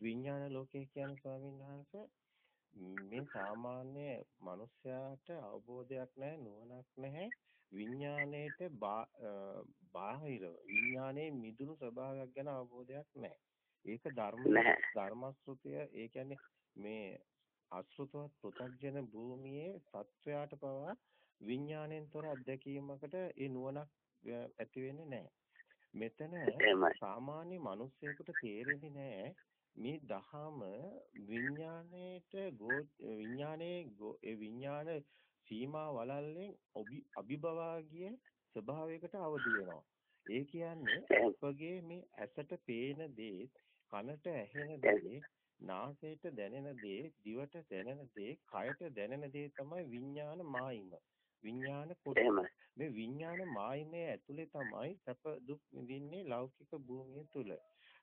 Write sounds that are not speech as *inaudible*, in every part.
විඥාන ලෝකය කියන්නේ ස්වාමීන් වහන්සේ මේ සාමාන්‍ය මිනිස්යාට අවබෝධයක් නැහැ නුවණක් නැහැ විඥාණයට බාහිර විඥානයේ මිදුණු ස්වභාවයක් ගැන අවබෝධයක් නැහැ. ඒක ධර්ම ධර්මශ්‍රුතිය ඒ කියන්නේ මේ අශෘතවත් පෘථග්ජන භූමියේ සත්වයාට පවා විඥාණයෙන් තොර අත්දැකීමකට ඒ නුවණක් ඇති වෙන්නේ නැහැ. මෙතන සාමාන්‍ය මිනිස්සෙකුට තේරෙන්නේ නැහැ මේ දහම විඥාණයට විඥානයේ ඒ විඥාන සීමා වලල්ලෙන් අභිභවාගිය ස්වභාවයකට අවදි වෙනවා. ඒ කියන්නේ අපගේ මේ ඇසට පේන දේ, කනට ඇහෙන දේ, නාසයට දැනෙන දේ, දිවට දැනෙන දේ, කයට දැනෙන දේ තමයි විඥාන මායිම. විඥාන කොටස. මේ විඥාන මායිමේ ඇතුලේ තමයි සැප දුක් විඳින්නේ ලෞකික භූමිය තුල.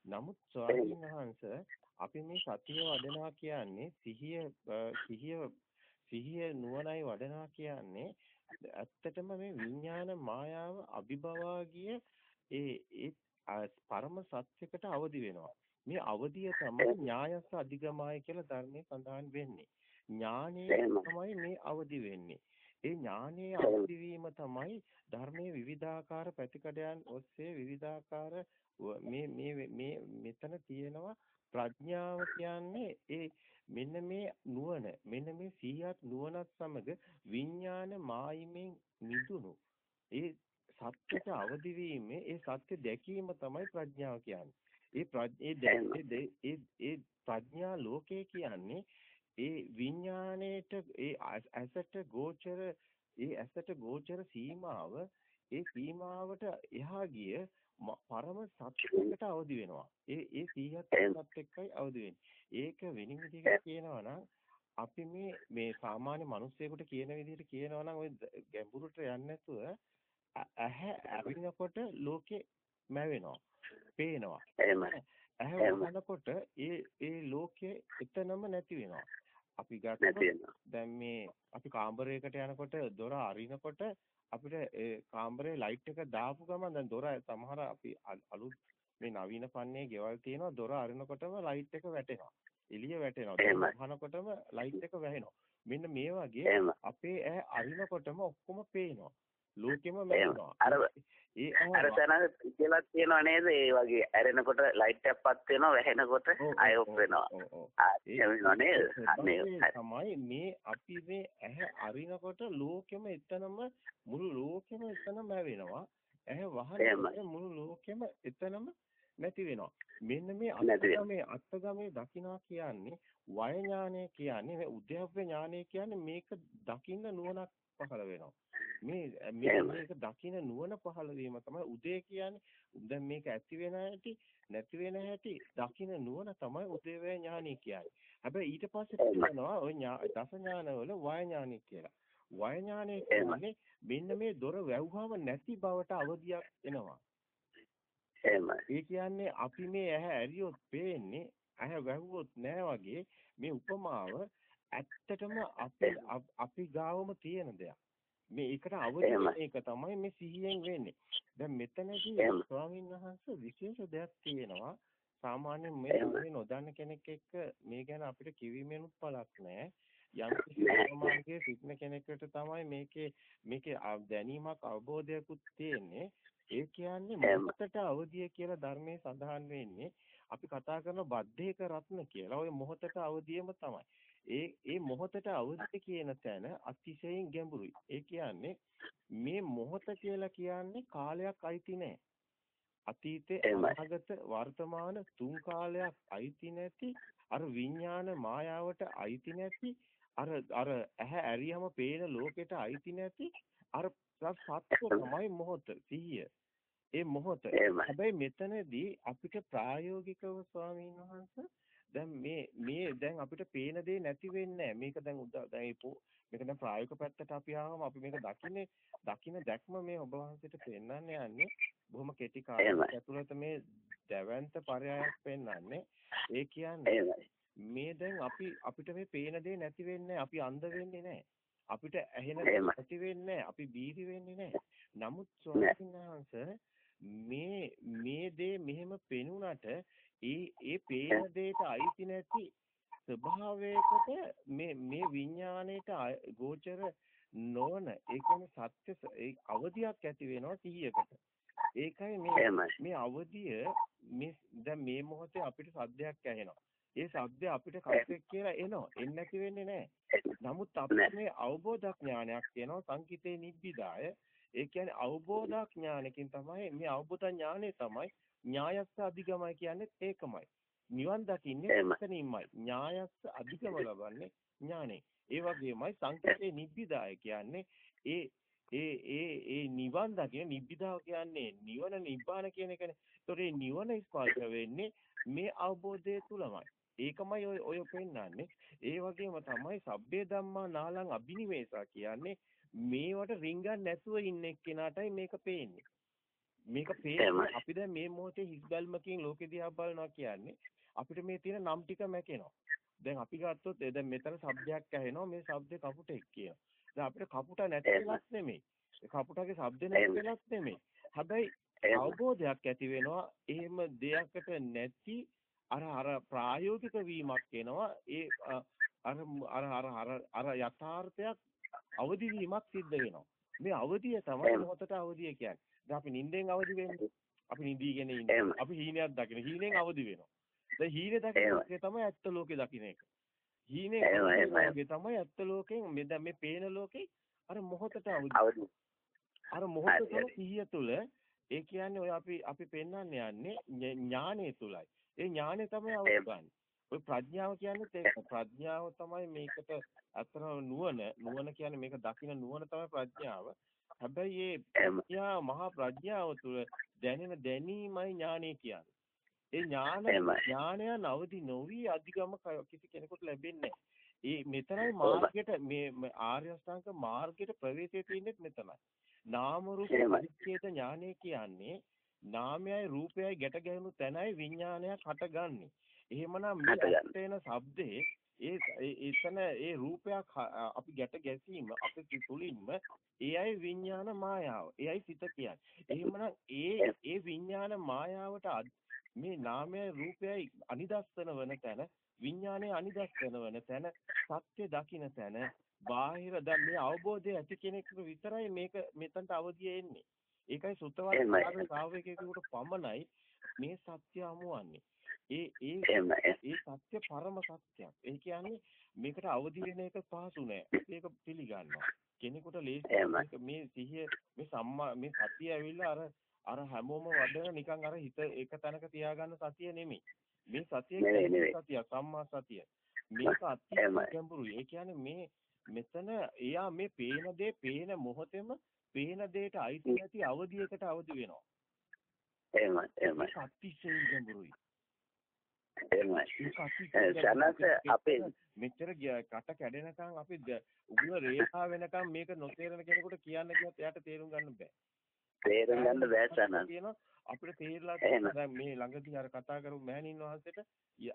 නමුත් ස්වාමීන් වහන්සේ අපි මේ සතිය වඩනවා කියන්නේ සිහිය සිහිය සිහිය නුවණයි වඩනවා කියන්නේ ඇත්තටම මේ විඥාන මායාව අභිභවා ගිය ඒ ඒ පරම සත්‍යයකට අවදි වෙනවා. මේ අවදිය තමයි ඥායස්ස අධිගමයි කියලා ධර්මයේ සඳහන් වෙන්නේ. ඥානය තමයි මේ අවදි වෙන්නේ. ඒ ඥානයේ අවදි වීම තමයි ධර්මයේ විවිධාකාර පැතිකඩයන් ඔස්සේ විවිධාකාර මේ මේ මේ මෙතන තියෙනවා. ප්‍රඥාව කියන්නේ ඒ මෙන්න මේ නුවණ මෙන්න මේ සිහියත් නුවණත් සමග විඥාන මායිමෙන් මිදුණු. ඒ සත්‍යයට අවදි වීමේ ඒ සත්‍ය දැකීම තමයි ප්‍රඥාව කියන්නේ. ඒ ඒ ඒ ප්‍රඥා ලෝකය කියන්නේ ඒ විඥාණයට ඒ ඇසට ගෝචර ඒ ඇසට ගෝචර සීමාව ඒ සීමාවට එහා ගිය පරම සත්‍යයකට අවදි වෙනවා. ඒ ඒ සීහත් සත් එක්කයි අවදි වෙන්නේ. ඒක වෙනින් විදිහකට කියනවා නම් අපි මේ මේ සාමාන්‍ය මිනිස්සෙකුට කියන විදිහට කියනවා නම් ওই ගැඹුරට යන්නේ නැතුව ඇහැ අරිනකොට ලෝකේ මැවෙනවා. පේනවා. ඇහැ වහනකොට ඒ ඒ ලෝකේ එතනම නැති වෙනවා. අපි ගත්තොත් දැන් මේ අපි කාමරයකට යනකොට දොර අරිනකොට අපිට ඒ කාමරේ ලයිට් එක දාපු ගමන් දැන් දොර සමහර අපි අලුත් මේ නවීන පන්නේ ගෙවල් තියෙනවා දොර අරිනකොටම ලයිට් එක වැටෙනවා. එළිය වැටෙනවා. අහනකොටම ලයිට් එක වැහෙනවා. මෙන්න මේ වගේ අපේ ඇහැ අරිනකොටම ඔක්කොම පේනවා. ලෝකෙම මැරෙනවා. අර ඒ අර තැන කියලා තියෙනව නේද? ඒ වගේ ඇරෙනකොට ලයිට් එකක් පත් වෙනවා, වැහෙනකොට අය ඔෆ් වෙනවා. තමයි මේ අපි මේ ඇහැ අරිනකොට ලෝකෙම එතනම මුළු ලෝකෙම එතනම වෙනවා. ඇහැ වහනකොට මුළු ලෝකෙම එතනම නැති වෙනවා. මෙන්න මේ අත්ගමේ අත්ගමේ දකින්නවා කියන්නේ වය ඥානය කියන්නේ උද්‍යප්ප ඥානය කියන්නේ මේක දකින්න නුවණක් පහළ වෙනවා. මේ මේක දකින්න නුවණ පහළ වීම තමයි උදේ කියන්නේ. දැන් මේක ඇති වෙන හැටි නැති වෙන හැටි දකින්න නුවණ තමයි උදේවැය ඥානි කියන්නේ. හැබැයි ඊට පස්සේ තියෙනවා ওই දස ඥානවල වය ඥානි කියලා. වය ඥානය කියන්නේ මෙන්න මේ දොර වැව්වම නැති බවට අවදියක් එනවා. ඒ කියන්නේ අපි මේ ඇහැ ඇරියොත් පේන්නේ ඇහැ වැහුවොත් නෑ වගේ මේ උපමාව ඇත්තටම අපි අපි ගාවම තියෙන දෙයක්. මේ ඒකට අවදි එක තමයි මේ සිහියෙන් වෙන්නේ. දැන් මෙතනදී ස්වාමීන් වහන්සේ විශේෂ දෙයක් තියෙනවා. සාමාන්‍ය මේ නොදන්න කෙනෙක් එක්ක මේ ගැන අපිට කිවිමෙනුත් පළක් නැහැ. යම් සමාජයේ සිටින කෙනෙකුට තමයි මේකේ මේකේ දැනීමක් අවබෝධයකුත් තියෙන්නේ. ඒ කියන්නේ මොහොතට අවදිය කියලා ධර්මයේ සඳහන් වෙන්නේ අපි කතා කරන බද්ධේක රත්න කියලා. ওই මොහොතට අවදියම තමයි. ඒ ඒ මොහොතට අවදි කියන තැන අතිශයින් ගැඹුරුයි. ඒ කියන්නේ මේ මොහොත කියලා කියන්නේ කාලයක් අයිති නැහැ. අතීතේ අනාගත වර්තමාන තුන් කාලයක් අයිති නැති අර විඥාන මායාවට අයිති නැති අර අර ඇහැ ඇරියම පේන ලෝකෙට අයිති නැති අර සත්‍ය තමයි මොහොත සිහිය. ඒ මොහොත. හැබැයි මෙතනදී අපිට ප්‍රායෝගිකව ස්වාමීන් වහන්සේ දැන් මේ මේ දැන් අපිට පේන දේ නැති වෙන්නේ මේක දැන් දැන් මේක දැන් ප්‍රායෝගික පැත්තට අපි ආවම අපි මේක දකින්නේ දකින්න දැක්ම මේ ඔබ වහන්සේට පෙන්වන්න යන්නේ. බොහොම කෙටි කාලයක් ඇතුළත මේ දැවැන්ත පරයයක් පෙන්වන්නේ. ඒ කියන්නේ මේ දැන් අපි අපිට මේ පේන දේ නැති වෙන්නේ අපි අන්ධ වෙන්නේ නැහැ. අපිට ඇහෙන නැති වෙන්නේ අපි බීරි වෙන්නේ නැහැ. නමුත් ස්වාමීන් වහන්සේ මේ මේ දේ මෙහෙම පෙනුනට ඒ ඒ පේන දෙයට අයිති නැති ස්වභාවයකට මේ මේ විඥාණයට ගෝචර නොවන ඒ කියන්නේ සත්‍ය ඒ අවදියක් ඇති වෙනවා සිහියකට. ඒකයි මේ මේ අවදිය මේ දැන් මේ මොහොතේ අපිට සද්දයක් ඇහෙනවා. ඒ සද්ද අපිට කප්පෙක් කියලා එනවා. එන්නේ නැති වෙන්නේ නැහැ. නමුත් අපිට මේ අවබෝධ ඥානයක් කියනවා සංකිතේ නිබ්බිදාය. ඒ කියන්නේ අවබෝධ ඥානකින් තමයි මේ අවබෝධ ඥානෙ තමයි ඥායස්ස අධිගමයි කියන්නේ ඒකමයි. නිවන් දකින්නේ එතනින්මයි. ඥායස්ස අධිගම ලබන්නේ ඥානෙ. ඒ වගේමයි සංකේතේ නිබ්බිදාය කියන්නේ ඒ ඒ ඒ ඒ නිවන් දකින නිබ්බිදාව කියන්නේ නිවන නිබ්බාන කියන එකනේ. ඒතකොට මේ නිවන ස්පර්ශ වෙන්නේ මේ අවබෝධය තුලමයි. ඒකමයි ඔය ඔය පෙන්නන්නේ. ඒ වගේම තමයි සබ්බේ ධම්මා නාලං අබිනිවේසා කියන්නේ මේවට රිංගන් නැතුව ඉන්න එක්කෙනාටයි මේක පේන්නේ. මේක පේන්නේ අපි දැන් මේ මොහොතේ හිස් බැල්මකින් ලෝකෙ දිහා බලනවා කියන්නේ අපිට මේ තියෙන නම් ටික මැකෙනවා. දැන් අපි ගත්තොත් දැන් මෙතන શબ્දයක් ඇහෙනවා මේ શબ્දේ කපුටෙක් කියනවා. දැන් අපිට කපුට නැතිලක් නෙමෙයි. කපුටගේ શબ્ද නැතිලක් නෙමෙයි. හැබැයි අවබෝධයක් ඇති වෙනවා එහෙම දෙයකට නැති අර අර ප්‍රායෝගික වීමක් එනවා. ඒ අර අර අර අර යථාර්ථයක් අවදි වීමක් සිද්ධ වෙනවා. මේ අවදිය තමයි මොහොතට අවදිය කියන්නේ. දැන් අපි නිින්දෙන් අවදි වෙන්නේ. අපි නිදීගෙන ඉන්නේ. අපි හීනයක් දකින. හීනෙන් අවදි වෙනවා. දැන් හීනේ දකින තමයි ඇත්ත ලෝකේ දකින්න එක. හීනේ තමයි ඇත්ත ලෝකෙන් මේ දැන් මේ පේන ලෝකේ අර මොහොතට අවදි. අර මොහොත තුළ සිහිය තුළ ඒ කියන්නේ ඔය අපි අපි පෙන්වන්න යන්නේ ඥානය තුලයි. ඒ ඥානය තමයි අවබෝධ ඔය ප්‍රඥාව කියන්නේ ඒක ප්‍රඥාව තමයි මේකට අතන නුවණ නුවණ කියන්නේ මේක දකින නුවණ තමයි ප්‍රඥාව. හැබැයි මේ ප්‍රඥා මහා ප්‍රඥාව තුළ දැනෙන දැනීමයි ඥානය කියන්නේ. ඒ ඥාන ඥානය නවදි නොවි අධිගම කිසි කෙනෙකුට ලැබෙන්නේ ඒ මෙතනයි මාර්ගයට මේ ආර්ය අෂ්ටාංග මාර්ගයට ප්‍රවේශය තියෙන්නේ මෙතනයි. නාම රූප පරිච්ඡේද ඥානය කියන්නේ නාමයයි රූපයයි ගැට ගැහෙනු තැනයි විඥානයක් හටගන්නේ. එහෙමනම් මේ ඇත්තේන ශබ්දේ ඒ එතන ඒ රූපයක් අපි ගැට ගැසීම අපේ තුලින්ම ඒයි විඥාන මායාව. ඒයි සිත කියන්නේ. එහෙමනම් ඒ ඒ විඥාන මායාවට මේ නාමයයි රූපයයි අනිදස්සන වන තැන විඥානයේ අනිදස්සන වන තැන සත්‍ය දකින්න තැන බාහිර දැන් මේ අවබෝධය ඇති කෙනෙකුට විතරයි මේක මෙතනට අවදිය එන්නේ. ඒකයි සුත්තවත් ශ්‍රාවකයෙකුට පමණයි මේ සත්‍ය අමුවන්නේ. ඒ ඒ ඒ සත්‍ය පරම සත්‍යයක්. ඒ කියන්නේ මේකට අවදි වෙන එක පහසු නෑ. ඒක පිළිගන්නවා. කෙනෙකුට ලේසි මේ සිහිය මේ සම්මා මේ සතිය ඇවිල්ලා අර අර හැමෝම වඩන නිකන් අර හිත එක තැනක තියාගන්න සතිය නෙමෙයි. මේ සතිය සතිය සම්මා සතිය. මේක අත්‍යවශ්‍ය ගැඹුරුයි. ඒ කියන්නේ මේ මෙතන එයා මේ පේන දේ පේන මොහොතේම පේන දෙයට අයිති නැති අවදියකට අවදි වෙනවා. එහෙමයි එහෙමයි. අතිශයින් ගැඹුරුයි. එහෙමයි. අපේ මෙච්චර කට කැඩෙනකන් අපි උගුර රේඛා වෙනකන් මේක නොතේරෙන කෙනෙකුට කියන්න ගියත් එයාට තේරුම් ගන්න බෑ. තේරුම් ගන්න බෑ. කියනවා අපිට තේරලා දැන් මේ ළඟදී අර කතා කරපු මෑණින් වහන්සේට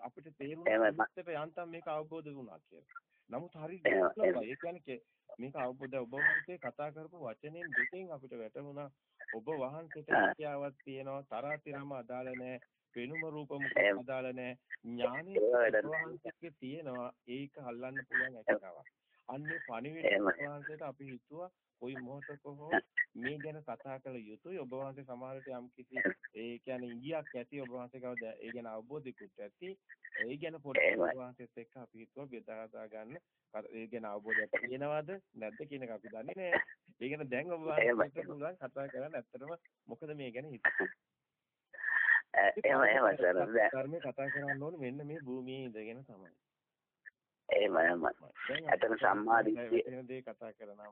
අපිට තේරුණා යන්තම් මේක අවබෝධ වුණා කියලා. නමුත් හරි ඒ කියන්නේ මේක අවබෝධ ඔබ වහන්සේ කතා කරපු වචනෙන් දෙකෙන් අපිට වැටහුණා. ඔබ වහන්සේට හැකියාවක් තියෙනවා. තරාතිරම අදාළ නැහැ පෙනුම රූපම අදාළ නැහැ. ඥානෙ වහන්සේගේ තියෙනවා. ඒක අල්ලන්න පුළුවන් හැකියාවක්. අන්නේ පණිවිඩ වහන්සේට අපි හිතුවා කොයි මොහොතක හෝ මේ ගැන කතා කළ යුතුයි. ඔබ වහන්සේ සමහරට යම් කිසි ඒ කියන්නේ ඉඟියක් ඇති ඔබ වහන්සේ කවද ඒ ගැන අවබෝධිකුත් ඇති. ඒ ගැන පොඩ්ඩක් ඔබ වහන්සේත් එක්ක අපි හිතුවා බෙදා ගන්න. ඒ ගැන අවබෝධයක් තියෙනවද? නැද්ද කියන එක අපි දන්නේ නැහැ ඒ ගැන දැන් ඔබ වහන්සේට පුළුවන් කතා කරන්න ඇත්තටම මොකද මේ ගැන හිතුවේ එහෙම එහෙම සර් ධර්මයේ කතා කරන්න ඕනේ මෙන්න මේ භූමියේ ඉඳගෙන තමයි. එහෙම එහෙම. ඇතන සම්මාදිට්ඨිය වෙන දේ කතා කරනවා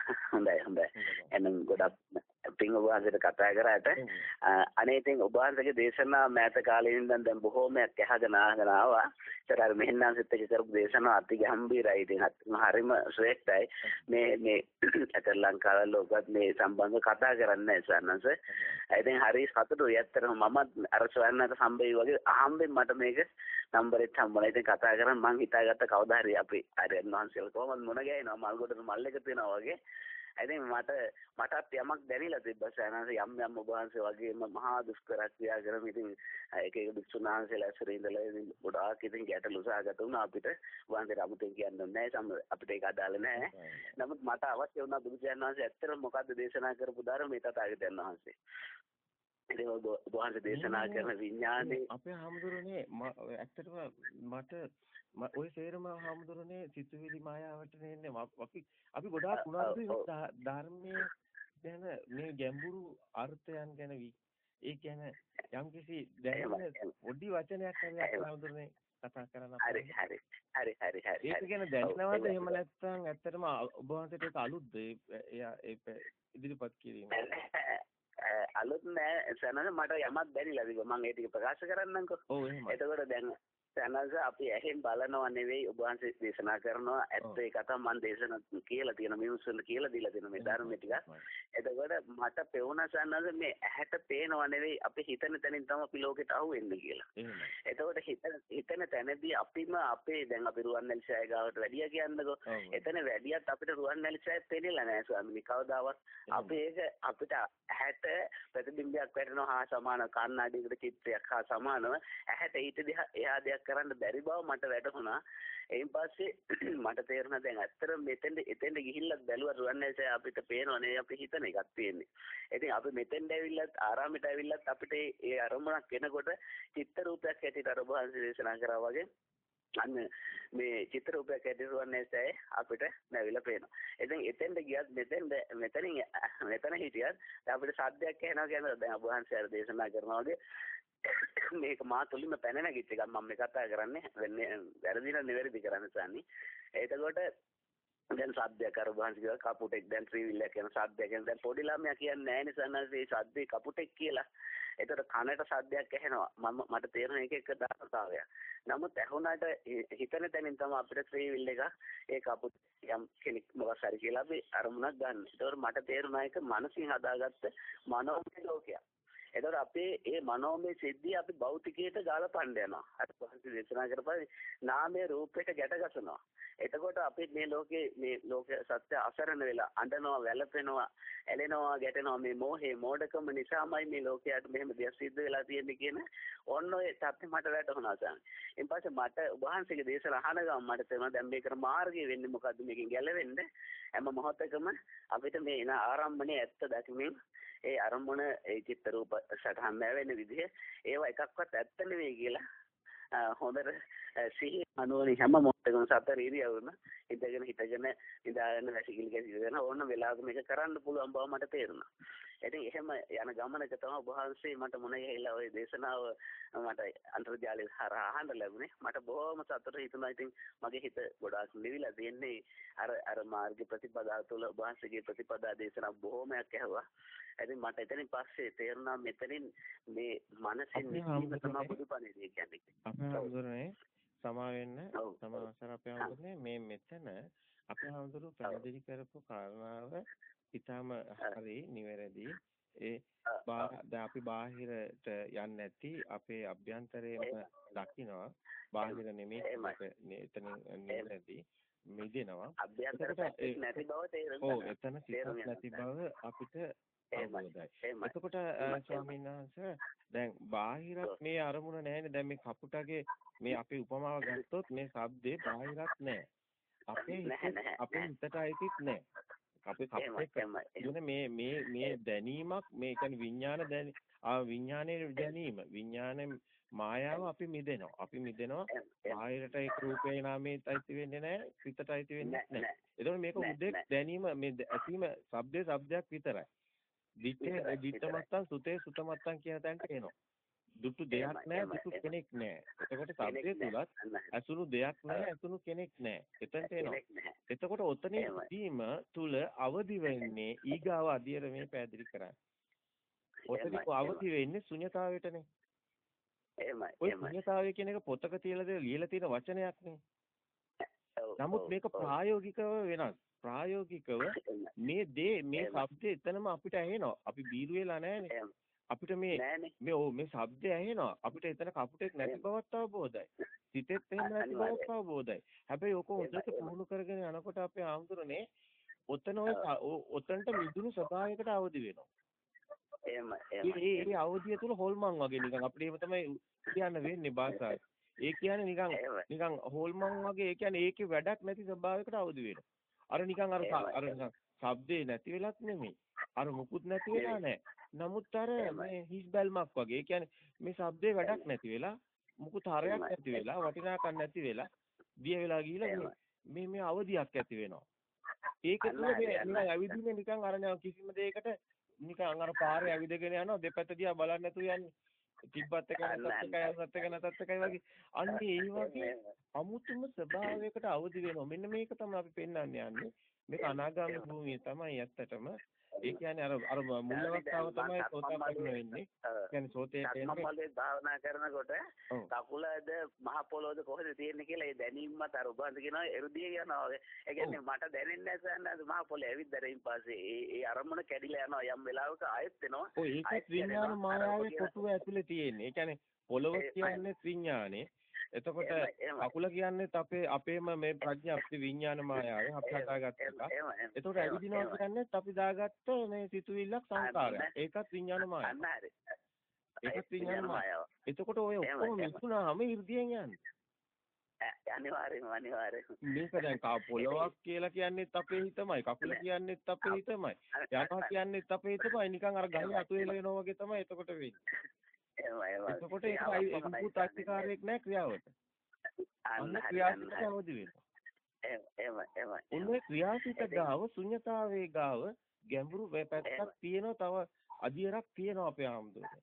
*laughs* හොඳයි හොඳයි. එහෙනම් ගොඩක් පින් ඔබ වහන්සේට කතා කරාට අනේ ඉතින් ඔබ වහන්සේගේ දේශනා මෑත කාලේ ඉඳන් දැන් බොහෝමයක් ඇහගෙන ආගෙන ආවා. ඒතර අර මෙහෙන්නම් සිත් එක්ක කරපු දේශනා අති ගැඹීරයි. ඉතින් හරිම ශ්‍රේෂ්ඨයි. මේ මේ *clears throat* අතර ලංකාවේ ලෝකත් මේ සම්බන්ධ කතා කරන්නේ සන්නස. ඉතින් හරි සතුටුයි. ඇත්තටම මම අර සොයන්නට සම්බේ වගේ අහම්බෙන් මට මේක නම්බර් එක හම්බුණා. ඉතින් කතා කරන් මං හිතාගත්ත කවදා හරි අපි ආර්යයන් වහන්සේලා කොහොමද මොන ගෑනවා මල්ගොඩට මල් එක තියනවා වගේ ඉතින් මට මටත් යමක් දැනෙලා තිබ්බා සයනස යම් යම් ඔබ වහන්සේ වගේම මහා දුෂ්කර ක්‍රියා කරන ඉතින් එක එක දුක්සුනාංශලා ඇසුරේ ඉඳලා ඉතින් ගොඩාක් ඉතින් ගැටලු සහගත වුණා අපිට. වහන්සේ අමුතෙන් කියන්න නැහැ. සම අපිට ඒක අදාළ නැහැ. නමුත් මට අවශ්‍ය වුණා බුදුසයන් වහන්සේ ඇත්තටම මොකද්ද දේශනා කරපු ධර්මයේ තථාගතයන් වහන්සේ. ඉතින් ඔබ වහන්සේ දේශනා කරන විඥානේ අපේ හැමදෙරෝනේ ඇත්තටම මට ඔය සේරම හාමුදුරනේ සිතුවිලි මායාවට නෙන්නේ අපි අපි ගොඩාක් උනන්දු ධර්මයේ ගැන මේ ගැඹුරු අර්ථයන් ගැන ඒ කියන්නේ යම්කිසි දැනෙන පොඩි වචනයක් හරි හාමුදුරනේ කතා කරන්න හරි හරි හරි හරි හරි ඒක ගැන දැනනවද? එහෙම නැත්නම් ඇත්තටම ඔබ වහන්සේට ඒක අලුත්ද? එයා ඒ ඉදිරිපත් කිරීම. අලුත් නෑ. සනන මට යමක් දැනිලා තිබ්බා. මම ඒ ටික ප්‍රකාශ කරන්නම්කෝ. ඔව් එහෙමයි. එතකොට දැන් තනස අපි ඇහෙන් බලනවා නෙවෙයි ඔබ වහන්සේ දේශනා කරනවා ඇත්ත ඒක තමයි මම දේශනා කියලා තියෙන මිනිස්සුන්ට කියලා දීලා තියෙන මේ ධර්ම ටික. එතකොට මට පෙවුන සන්නද මේ ඇහැට පේනවා නෙවෙයි අපි හිතන තැනින් තමයි අපි ලෝකෙට අහුවෙන්නේ කියලා. එතකොට හිතන හිතන තැනදී අපිම අපේ දැන් අපි රුවන්වැලි ගාවට වැඩිය කියන්නකෝ. එතන වැඩියත් අපිට රුවන්වැලි ඡාය පේනිලා නෑ ස්වාමීනි කවදාවත්. අපි ඒක අපිට ඇහැට ප්‍රතිබිම්බයක් වැටෙනවා හා සමාන කන්නඩියකට චිත්‍රයක් හා සමානව ඇහැට ඊට එහා දෙයක් කරන්න බැරි බව මට වැටහුණා. එයින් පස්සේ *clears throat* මට තේරුණා දැන් ඇත්තට මෙතෙන්ද එතෙන්ද ගිහිල්ලත් බැලුවා රුවන්වැලිසෑය අපිට පේනවනේ අපි හිතන එකක් තියෙන්නේ. ඉතින් අපි මෙතෙන්ද ඇවිල්ලත් ආරාමයට ඇවිල්ලත් අපිට ඒ අරමුණක් එනකොට චිත්ත රූපයක් ඇටියට අර වහන්සේ දේශනා කරා වගේ අන්න මේ චිත්‍ර රූපයක් ඇතිරුවන්නේ ඇයි අපිට නැවිලා පේනවා. ඉතින් එතෙන්ද ගියත් මෙතෙන්ද මෙතනින් මෙතන හිටියත් අපිට සද්දයක් ඇහෙනවා කියන්නේ දැන් අබ වහන්සේ අර දේශනා කරනවා වගේ මේක මා තුලින්ම පැන නැගිච්ච එකක් මම මේ කතා කරන්නේ. වෙන්නේ වැරදි නම් නිවැරදි කරන්න සානි එතකොට දැන් සද්දයක් අර වහන්සේ කියවා කපුටෙක් දැන් ත්‍රිවිල් එක යන සද්දයක් යන. දැන් පොඩි ළමයා කියන්නේ නැහැ නේ සන්නසේ සද්දේ කපුටෙක් කියලා. එතකොට කනට සද්දයක් ඇහෙනවා. මම මට තේරෙන එක එක ධර්මතාවයක් නමුත් ඇහුණාට හිතන තැනින් තමයි අපිට ත්‍රිවිල් එක ඒ කපුට යම් කෙනෙක් මොකක් හරි කියලා අපි අරමුණක් ගන්න. ඒතකොට මට තේරුණා ඒක මනසින් හදාගත්ත මනෝමය ලෝකයක්. එතකොට අපේ ඒ මනෝමය සිද්ධිය අපි භෞතිකයට ගලපන්න යනවා. අර පස්සේ දේශනා කරපුවා නාමයේ රූපයට ගැට ගසනවා. එතකොට අපි මේ ලෝකේ මේ ලෝක සත්‍ය අසරණ වෙලා අඬනවා, වැළපෙනවා, ඇලෙනවා, ගැටෙනවා මේ මෝහේ මෝඩකම නිසාමයි මේ ලෝකයට මෙහෙම දෙයක් සිද්ධ වෙලා තියෙන්නේ කියන ඔන්න ඔය තත්ත්වෙ මට වැටහුණා සාමි. ඊට පස්සේ මට වහන්සේගේ දේශන අහන ගමන් මට තේරුණා දැන් මේකට මාර්ගය වෙන්නේ මොකද්ද මේකෙන් ගැලවෙන්න හැම මොහොතකම අපිට මේ එන ආරම්භනේ ඇත්ත දකිමින් ඒ අරමුණ ඒ චිත්ත රූප සටහන් වෙන විදිහ ඒවා එකක්වත් ඇත්ත නෙවෙයි කියලා හොඳට සිහි අනුවනි හැම මොහොතකම සතර ඉරියව්වම ඉඳගෙන හිටගෙන ඉඳාගෙන වැසිකිලි ගැසිගෙන ඕන වෙලාවක මේක කරන්න පුළුවන් බව මට තේරුණා. ඉතින් එහෙම යන ගමනක තමයි ඔබ වහන්සේ මට මොන ගිහිල්ලා ওই දේශනාව මට අන්තර්ජාලය හරහා අහන්න ලැබුණේ. මට බොහොම සතුටු හිතුණා. ඉතින් මගේ හිත ගොඩාක් නිවිලා තියෙන්නේ අර අර මාර්ග ප්‍රතිපදාව තුළ ඔබ වහන්සේගේ ප්‍රතිපදා දේශනා බොහොමයක් ඇහුවා. ඉතින් මට එතනින් පස්සේ තේරුණා මෙතනින් මේ මනසින් නිවීම තමයි බුදුපණේ කියන්නේ. අපේ සමා වෙන්න සමාසර අපේ හඳුරන්නේ මේ මෙතන අපේ හඳුරු පැහැදිලි කරපු කාරණාව ඊටම හරි නිවැරදි. ඒ දැන් අපි බාහිරට යන්නේ නැති අපේ අභ්‍යන්තරයේම දකිනවා. බාහිර නෙමෙයි එතනින් නිවැරදි මිදෙනවා. අභ්‍යන්තර නැති බව තේරෙනවා ඔව් එතන සිතක් නැති බව අපිට අවබෝධයි. එතකොට ස්වාමීන් වහන්සේ දැන් බාහිරත් මේ අරමුණ නැහැනේ දැන් මේ කපුටගේ මේ අපේ උපමාව ගත්තොත් මේ shabdේ බාහිරත් නැහැ. අපේ අපේ හිතට අයිතිත් නැහැ. අපි කප්පෙක් මේ මේ මේ දැනීමක් මේ කියන්නේ විඥාන දැනි ආ විඥානයේ දැනීම. විඥානයේ මායාව අපි මිදෙනවා. අපි මිදෙනවා ආයෙට ඒක රූපේ නාමයේ අයිති වෙන්නේ නැහැ සිතට අයිති වෙන්නේ නැහැ. එතකොට මේක උදෙක් දැනීම මේ ඇසීම ශබ්දේ ශබ්දයක් විතරයි දිත්තේ දිත්තමත්තන් සුතේ සුතමත්තන් කියන තැනට එනවා දුටු දෙයක් නැහැ දුටු කෙනෙක් නැහැ. එතකොට සබ්දේ තුලත් ඇසුණු දෙයක් නැහැ ඇසුණු කෙනෙක් නැහැ. එතනට එනවා. එතකොට ඔතනින් දීම තුල අවදි වෙන්නේ *laughs* ඊගාව අධියර මේ පැහැදිලි කරන්නේ. ඔතනින් අවදි වෙන්නේ ශුන්‍යතාවයටනේ. එහෙමයි. ඔය ශුන්‍යතාවය කියන එක පොතක තියලා ලියලා තියෙන වචනයක් නමුත් මේක ප්‍රායෝගිකව වෙනස්. ප්‍රායෝගිකව මේ දේ මේ શબ્දේ එතනම අපිට ඇහෙනවා. අපි බීරු වෙලා නැහැනේ. අපිට මේ මේ ඔව් මේ ශබ්දය ඇහෙනවා. අපිට එතන කපුටෙක් නැති බවත් අවබෝධයි. සිතෙත් එහෙම නැති බවත් අවබෝධයි. හැබැයි ඔක හොඳට පුහුණු කරගෙන යනකොට අපේ ආම්තුරනේ ඔතන ඔය ඔතනට මිදුණු ස්වභාවයකට අවදි වෙනවා. එහෙම ඒ ඒ අවදිය තුල හොල්මන් වගේ නිකන් අපිට එහෙම තමයි කියන්න වෙන්නේ භාෂාවේ. ඒ කියන්නේ නිකන් නිකන් හොල්මන් වගේ ඒ කියන්නේ ඒකේ වැඩක් නැති ස්වභාවයකට අවදි වෙනවා. අර නිකන් අර අර නිකන් ශබ්දේ නැති වෙලත් නෙමෙයි. අර මුකුත් නැති වෙලා නැහැ. නමුත් අර මේ හිස් බැල්මක් වගේ. ඒ කියන්නේ මේ ශබ්දේ වැඩක් නැති වෙලා මුකුත් හරයක් නැති වෙලා වටිනාකම් නැති වෙලා දිය වෙලා ගිහිලා මේ මේ අවදියක් ඇති වෙනවා. ඒක තුළ මේ ඇවිදින්නේ නිකන් අර කිසිම දෙයකට නිකන් අර පාරේ ඇවිදගෙන යනවා දෙපැත්ත දිහා බලන්නේ නැතුව යන්නේ. තිබ්බත් එක නැතත් එකයි නැතත් එක නැතත් එකයි වගේ. අන්න ඒ වගේ අමුතුම ස්වභාවයකට අවදි වෙනවා. මෙන්න මේක තමයි අපි පෙන්වන්න යන්නේ. මේක අනාගාමී භූමිය තමයි ඇත්තටම. ඒ කියන්නේ අර අර මුල් අවස්ථාව තමයි සෝතාපන්න වෙන්නේ. කියන්නේ සෝතේ කියන්නේ භාවනා කරනකොට කකුලද මහ පොළොවද කොහෙද තියෙන්නේ කියලා ඒ දැනීමත් අර උබන්ද කියනවා එරුදිය යනවා. ඒ කියන්නේ මට දැනෙන්නේ නැසන්න මහ පොළොව ඇවිද්දරින් පස්සේ ඒ ඒ අරමුණ කැඩිලා යනවා යම් වෙලාවක ආයෙත් එනවා. ඔය ඒක විඥාන මායාවේ කොටුව ඇතුලේ තියෙන්නේ. ඒ කියන්නේ පොළොව කියන්නේ විඥානේ එතකොට අකුල කියන්නේත් අපේ අපේම මේ ප්‍රඥාප්ති විඥාන මායාවෙන් අපි හදාගත්ත එක. එතකොට ඇවිදිනවා කියන්නේත් අපි දාගත්ත මේ සිතුවිල්ලක් සංකාරයක්. ඒකත් විඥාන මායාව. ඒකත් විඥාන මායාව. එතකොට ඔය ඔක්කොම මිසුනාම 이르දියෙන් යන්නේ. අනිවාර්යෙන්ම අනිවාර්යෙන්ම. මේක දැන් කා පොලොවක් කියලා කියන්නේත් අපේ හිතමයි. කකුල කියන්නේත් අපේ හිතමයි. යනවා කියන්නේත් අපේ හිතමයි. නිකන් අර ගහේ අතු වෙලගෙනවා වගේ තමයි එතකොට වෙන්නේ එතකොට ඒක අමුතු තාක්ෂිකාරයක් නෑ ක්‍රියාවට. අන්න ක්‍රියාසිතට අවදි වෙනවා. එහෙම එහෙම. උන්නේ ක්‍රියාසිත ගාව ශුන්්‍යතාවයේ ගාව ගැඹුරු පැත්තක් තියෙනවා තව අධියරක් තියෙනවා අපේ ආම්දුරේ.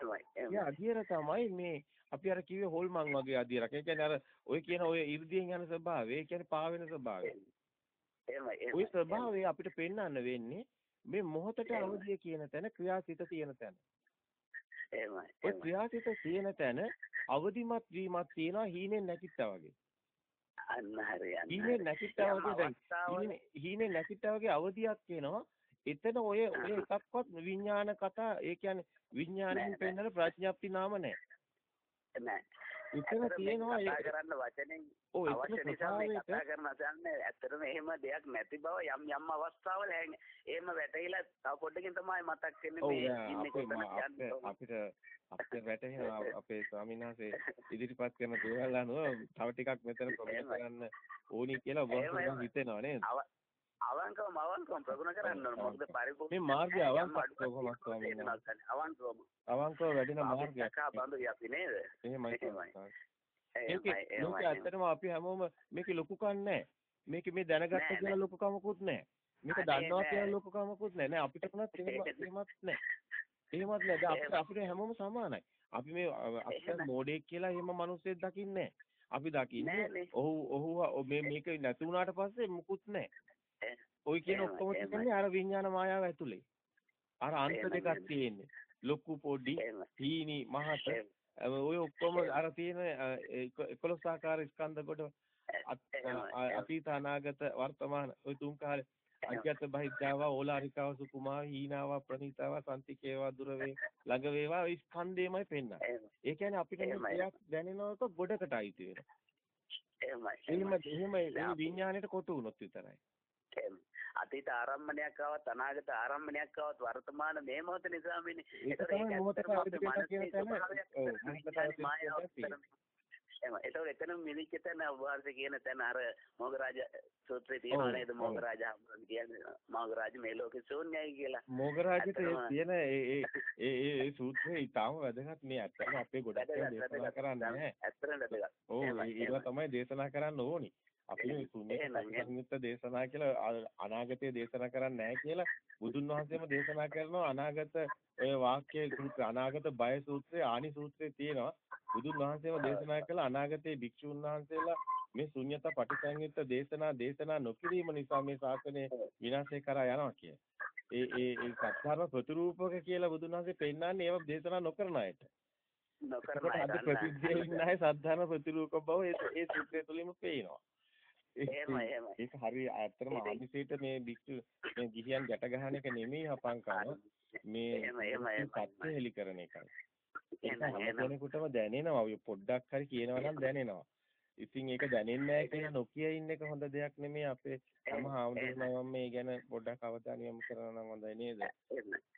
තමයි. අධියර තමයි මේ අපි අර කිව්වේ හොල්මන් වගේ අධියරක්. ඒ කියන්නේ අර ඔය කියන ඔය 이르දියෙන් යන ස්වභාවය, ඒ කියන්නේ පාවෙන ස්වභාවය. එහෙමයි. ওই ස්වභාවය අපිට පෙන්වන්න වෙන්නේ මේ මොහොතට අවදිය කියන තැන ක්‍රියාසිත තියෙන තැන. එහෙමයි. ඔය ක්‍රියාසිත තියෙන තැන අවදිමත් වීමක් තියෙනවා හීනෙන් නැකිට්ටා වගේ. අන්න හරියන්නේ. හීනෙන් නැකිට්ටා වගේ දැන් හීනෙන් නැකිට්ටා වගේ අවදියක් එනවා. එතන ඔය ඔය එකක්වත් විඥාන කතා ඒ කියන්නේ විඥාණයෙන් පෙන්නන ප්‍රඥාප්ති නාම නැහැ. නෑ. එතන තියෙනවා ඒ කරන්න වචනෙන් අවශ්‍ය නිසා මේ කතා කරන අදන්නේ ඇත්තටම එහෙම දෙයක් නැති බව යම් යම් අවස්ථාවල එහෙම වැටහිලා තව පොඩ්ඩකින් තමයි මතක් වෙන්නේ අපිට අපිට වැටහෙනවා *laughs* අපේ ස්වාමීන් වහන්සේ ඉදිරිපත් කරන දේවල් අනුව තව ටිකක් මෙතන ප්‍රගුණ කරන්න ඕනි කියලා ඔබ හිතෙනවා නේද? අවංකවම අවංකවම ප්‍රගුණ කරන්න ඕන. මොකද පරිපූර්ණ මේ මාර්ගය අවංකව කොහොමද ස්වාමීන්? අවංකවම. අවංකව වැඩින මාර්ගයක්. කා බඳු අපි නේද? එහෙමයි. ඒකේ ලෝකෙ ඇත්තටම අපි හැමෝම මේකේ ලොකුකම් නැහැ. මේකේ මේ දැනගත්ත කියලා ලොකුකමකුත් නැහැ. මේක දන්නවා කියලා ලොකුකමකුත් නැහැ. නෑ අපිට උනත් එහෙම එහෙමත් නැහැ. *laughs* එහෙමත් නැහැ. අපිට අපිට හැමෝම සමානයි. අපි මේ අපිට මොඩෙක් කියලා එහෙම මිනිස්සෙක් දකින්නේ අපි දකින්නේ ඔහු ඔහු මේ මේක නැති වුණාට පස්සේ මුකුත් නැහැ. ওই කියන ඔක්කොම තියන්නේ අර විඥාන මායාව ඇතුලේ. අර අන්ත දෙකක් තියෙන්නේ. ලොකු පොඩි හීනි මහත ඔය ඔක්කොම අර තියෙන 11 ආකාර ස්කන්ධ කොට අතීත අනාගත වර්තමාන ওই තුන් කාලේ අජ්‍යත බහිද්ධාව ඕලාරිකාව සුකුමා හීනාව ප්‍රණීතාව සම්තිකේවා දුර වේ ළඟ වේවා ওই ස්කන්ධේමයි පෙන්වන්නේ. ඒ කියන්නේ අපිට මේක දැනෙනවක ගොඩකට අයිති වෙනවා. එහෙමයි. එහෙම එහෙම විඥාණයට කොටු වුණොත් විතරයි. අතීත ආරම්භණයක් ආවත් අනාගත ආරම්භණයක් ආවත් වර්තමාන මේ මොහොත නිසා මෙන්නේ ඒක තමයි මොහොතක අපිට කියන තැන. එහෙම. ඒතකොට එතනම මිලිච්ච තැන වහන්සේ කියන තැන අර මොගරාජ සූත්‍රයේ තියෙනවා නේද? මොගරාජ කියන්නේ. මොගරාජ මේ ලෝකේ ශූන්‍යයි කියලා. මොගරාජට තියෙන ඒ ඒ ඒ ඒ සූත්‍රය ඊටම වැදගත්. මේ ඇත්තම අපේ ගොඩක් දේශනා කරන්නේ නැහැ. ඇත්තටම වැදගත්. ඔව් ඒක තමයි දේශනා කරන්න ඕනි අපි ශුන්‍යත දේශනා කියලා අනාගතයේ දේශනා කරන්නේ නැහැ කියලා බුදුන් වහන්සේම දේශනා කරනවා අනාගත ඔය වාක්‍ය අනාගත බය සූත්‍රයේ ආනි සූත්‍රයේ තියෙනවා බුදුන් වහන්සේම දේශනා කළ අනාගතයේ භික්ෂුන් වහන්සේලා මේ ශුන්‍යත පටිසංයුත්ත දේශනා දේශනා නොකිරීම නිසා මේ ශාසනය විනාශය කරා යනවා කිය. ඒ ඒ ඒ සත්‍ධර්ම ප්‍රතිරූපක කියලා බුදුන් වහන්සේ පෙන්නන්නේ ඒව දේශනා නොකරන අයට. නොකරන අයට ප්‍රතිද්දේශ නැහැ සත්‍ධර්ම ප්‍රතිරූපක බව ඒ ඒ සූත්‍රය තුලින්ම පේනවා. එහෙමයි *laughs* එහෙමයි. ඒක හරි ඇත්තටම ආනිසෙට මේ භික්ෂු මේ ගිහියන් ගැට ගහන එක නෙමෙයි හපංකම. මේ සත්‍ය හෙලි කරන එකයි. ඒක හැම කෙනෙකුටම දැනෙනවා. ඔය පොඩ්ඩක් හරි කියනවා නම් දැනෙනවා. ඉතින් ඒක දැනෙන්නේ නැහැ කියලා නොකිය ඉන්න එක හොඳ දෙයක් නෙමෙයි අපේ තම හාමුදුරුවෝ මම මේ ගැන පොඩ්ඩක් අවධානය යොමු කරනවා නම් හොඳයි නේද?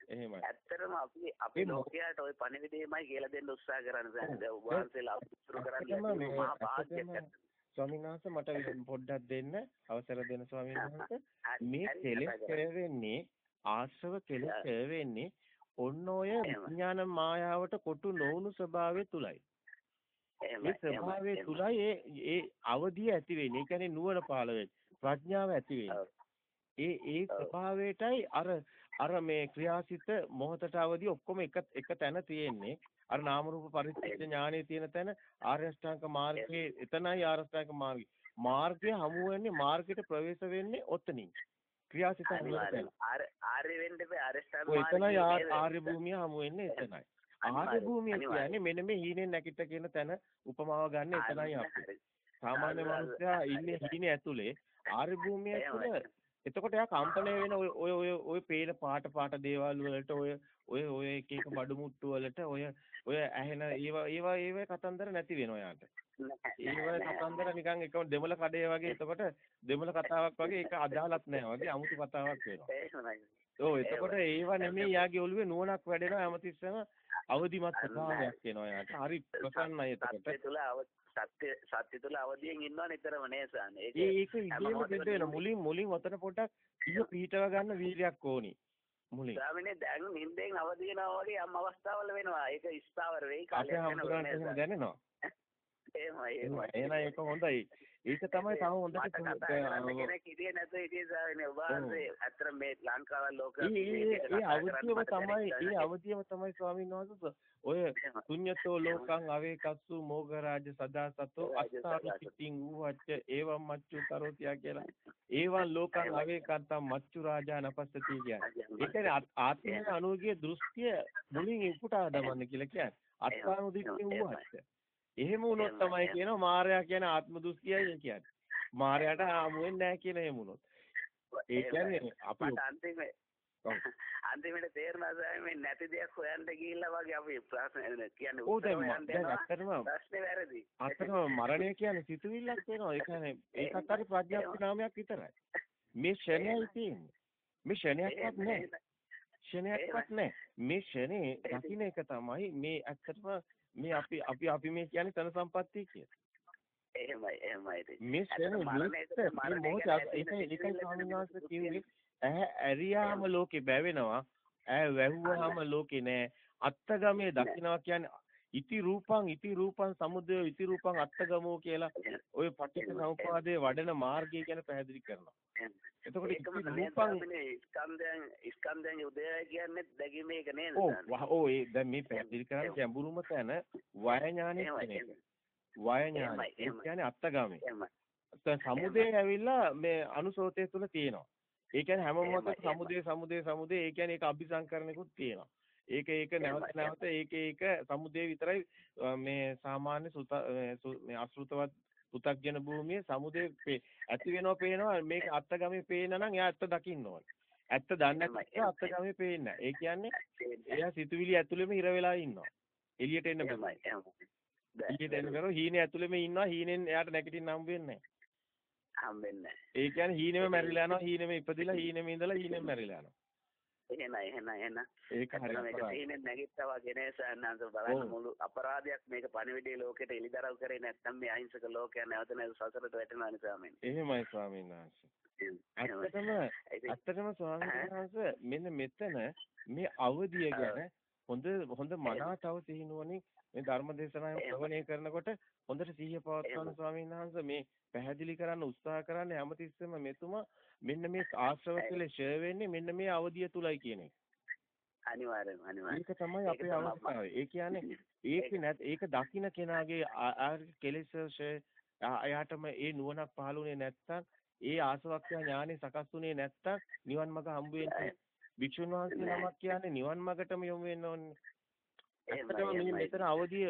එහෙමයි. ඇත්තටම අපි අපි ලෝකයට ওই පණිවිඩයමයි කියලා දෙන්න උත්සාහ කරන්නේ දැන් ඔබ වහන්සේලා උත්තර කරන්නේ මහා භාග්‍යයක්. ස්වාමීන් වහන්සේ මට *laughs* පොඩ්ඩක් දෙන්න අවසර දෙන්න ස්වාමීන් වහන්සේ. මේ කෙලෙස් වෙන්නේ ආශ්‍රව කෙලෙස් වෙන්නේ ඔන්න ඔය විඥාන මායාවට කොටු නොවුණු ස්වභාවය තුලයි. මේ ස්වභාවය තුලයි ඒ ඒ අවදිය ඇති වෙන්නේ. ඒ කියන්නේ නුවණ පාළ ප්‍රඥාව ඇති ඒ ඒ ස්වභාවයටයි අර අර මේ ක්‍රියාසිත මොහතට අවදි ඔක්කොම එක එක තැන තියෙන්නේ. අර නාම රූප පරිච්ඡේද ඥානයේ තියෙන තැන ආර්ය අෂ්ටාංග මාර්ගයේ එතනයි ආර්ය අෂ්ටාංග මාර්ගය. මාර්ගය හමු වෙන්නේ මාර්ගයට ප්‍රවේශ වෙන්නේ ඔතනින්. ක්‍රියාසිත ආර්ය වෙන්න බෑ ආර්ය අෂ්ටාංග මාර්ගය. ආර්ය භූමිය හමු වෙන්නේ එතනයි. ආර්ය භූමිය කියන්නේ මෙන්න මේ හීනෙන් නැකිට කියන තැන උපමාව ගන්න එතනයි අපි. සාමාන්‍ය මිනිස්සයා ඉන්නේ හීනේ ඇතුලේ ආර්ය භූමිය තුළ එතකොට එයා කම්පණය වෙන ඔය ඔය ඔය ඔය පේන පාට පාට දේවල් වලට ඔය ඔය ඔය එක එක බඩු මුට්ටු වලට ඔය ඔය ඇහෙන ඒවා ඒවා ඒවා කතන්දර නැති වෙනවා යාට. ඒවා කතන්දර නිකන් එක දෙමළ කඩේ වගේ එතකොට දෙමළ කතාවක් වගේ ඒක අදාළත් නැහැ වගේ අමුතු කතාවක් වෙනවා. ඔව් එතකොට ඒවා නෙමෙයි යාගේ ඔළුවේ නුවණක් වැඩෙනවා හැමතිස්සෙම අවදිමත් ස්වභාවයක් එනවා යාට. හරි ප්‍රසන්නයි එතකොට. සත්‍ය සත්‍ය තුළ අවදියෙන් ඉන්නවා නිතරම නේසාන. ඒක ඒක ඉගෙනම දෙන්න වෙන මුලින් මුලින් ඔතන පොඩ්ඩක් සිහිය පිහිටව ගන්න වීර්යයක් ඕනි. මුලින්. ස්වාමිනේ දැන් නිින්දෙන් අවදි වෙනවා වගේ යම් අවස්ථාවල වෙනවා. ඒක ස්ථාවර වෙයි කාලයක් යනකොට දැනෙනවා. *laughs* එහෙමයි එහෙමයි. ඒක හොඳයි. ඒක තමයි තව හොඳට කෙනෙක් හිටියේ නැතුව හිටියේ ඔබ වහන්සේ අතර මේ ලංකාව ලෝක ඒ අවදියම තමයි ඒ අවදියම තමයි ස්වාමීන් වහන්සේ ඔය ශුඤ්‍යතෝ ලෝකං අවේකස්සු මෝගරාජ සදා සතෝ අස්සාමි පිටින් ඌවච්ච ඒවම් මච්චු කරෝතියා කියලා. *laughs* ඒවන් ලෝකං අවේකත්තම් මච්චු රාජා නපස්සති කියන්නේ. ඒ කියන්නේ ආත්මික අනුගිය දෘෂ්ටිය මුලින් උපුටා දමන්න කියලා කියන්නේ. අත්තානුදිට්ඨි ඌවච්ච එහෙම වුණොත් තමයි කියනවා මායя කියන ආත්ම දෘෂ්ටියයි කියන්නේ. මායයට ආමු වෙන්නේ නැහැ කියන එහෙම වුණොත්. ඒ කියන්නේ අපි අන්තිමේ අන්තිමට තේරෙනවා මේ නැති දෙයක් හොයන්න ගිහිල්ලා වගේ අපි ප්‍රශ්න කියන්නේ උත්තර ප්‍රශ්නේ වැරදි. අත්තටම මරණය කියන්නේ සිතුවිල්ලක් වෙනවා. ඒ කියන්නේ ඒකත් හරි ප්‍රඥාප්ති නාමයක් විතරයි. මේ ෂණයයි තියෙන්නේ. මේ ෂණයක්වත් නැහැ. ෂණයක්වත් නැහැ. මේ ෂණේ දකින්න එක තමයි මේ ඇත්තටම මේ අපි අපි අපි මේ කියන්නේ තන සම්පත්තිය කියලා. එහෙමයි එහෙමයි. මේ ශ්‍රේණ මේ මොහොත ඒක ඒකයි ස්වාමීන් වහන්සේ කිව්වේ ඇහැ ඇරියාම ලෝකේ බැවෙනවා. ඇහැ වැහුවාම ලෝකේ නෑ. අත්තගමේ දකින්නවා කියන්නේ ඉති රූපං ඉති රූපං සමුදය ඉති රූපං අත්තගමෝ කියලා ඔය පටිච්ච සමුප්පාදයේ වඩන මාර්ගය ගැන පැහැදිලි කරනවා. එතකොට ඉති රූපං ස්කන්ධයන් ස්කන්ධයන් උදය කියන්නේ දැකීම එක නේද? ඔව් ඔව් ඒ දැන් මේ පැහැදිලි කරන්නේ ගැඹුරුම තැන වය ඥානෙ කියන එක. වය ඥානෙ කියන්නේ අත්තගමේ. සමුදය ඇවිල්ලා මේ අනුසෝතය තුල තියෙනවා. ඒ කියන්නේ හැම මොහොතක සමුදය සමුදය සමුදය ඒ කියන්නේ ඒක අபிසංකරණයකුත් තියෙනවා. ඒක ඒක නැවත නැවත ඒක ඒක සමුදේ විතරයි මේ සාමාන්‍ය සුත මේ අසෘතවත් පු탁ජන භූමියේ සමුදේ ඇති වෙනවා පේනවා මේක අත්තගමේ පේන නම් එයා ඇත්ත දකින්න ඕනේ. ඇත්ත දන්නේ නැත්නම් අත්තගමේ පේන්නේ නැහැ. ඒ කියන්නේ එයා සිතුවිලි ඇතුළෙම හිර වෙලා ඉන්නවා. එළියට එන්න බෑ. එළියට එන්න බෑ. හීනේ ඇතුළෙම ඉන්නවා. හීනෙන් එයාට නැගිටින්න හම්බ වෙන්නේ නැහැ. හම්බෙන්නේ නැහැ. ඒ කියන්නේ හීනෙම මැරිලා යනවා. හීනෙම ඉපදිලා හීනෙම ඉඳලා හීනෙම මැරිලා යනවා. එහෙනම් එහෙනම් එහෙනම් ඒක හරියට මේක තේින්නේ නැගිට්ටා වගේ නේ සන්නන්ත බලන්න මුළු අපරාධයක් මේක පණිවිඩයේ ලෝකෙට එලිදරව් කරේ නැත්නම් මේ අහිංසක ලෝකයා නැවත නැවත සසරට වැටෙනවා නිසා මේ එහෙමයි ස්වාමීන් වහන්සේ. ඇත්තටම ඇත්තටම ස්වාමීන් වහන්සේ මෙන්න මෙතන මේ අවදිය ගැන හොඳ හොඳ මනාතව සිහිනුවණින් මේ ධර්ම දේශනාව ශ්‍රවණය කරනකොට හොඳට සිහිය පවත්වන ස්වාමීන් වහන්සේ මේ පැහැදිලි කරන්න උත්සාහ කරන්නේ හැමතිස්සෙම මෙතුමා මෙන්න මේ ආශ්‍රව කියලා ෂෙයා වෙන්නේ මෙන්න මේ අවධිය තුලයි කියන එක. අනිවාර්යයෙන් අනිවාර්යයෙන්. ඒක තමයි අපේ අවස්ථාව. ඒ කියන්නේ *laughs* ඒක නැත් ඒක දකින්න කෙනාගේ කෙලෙස් එයාටම ඒ නුවණක් පහළුනේ නැත්තම් ඒ ආසවක්ඛ්‍යා ඥානෙ සකස්ුනේ නැත්තම් නිවන් මඟ හම්බ වෙන්නේ භික්ෂුන් වහන්සේ නමක් කියන්නේ නිවන් මඟටම යොමු වෙන්න ඕනේ. ඇත්තටම මේ මෙතන අවදිය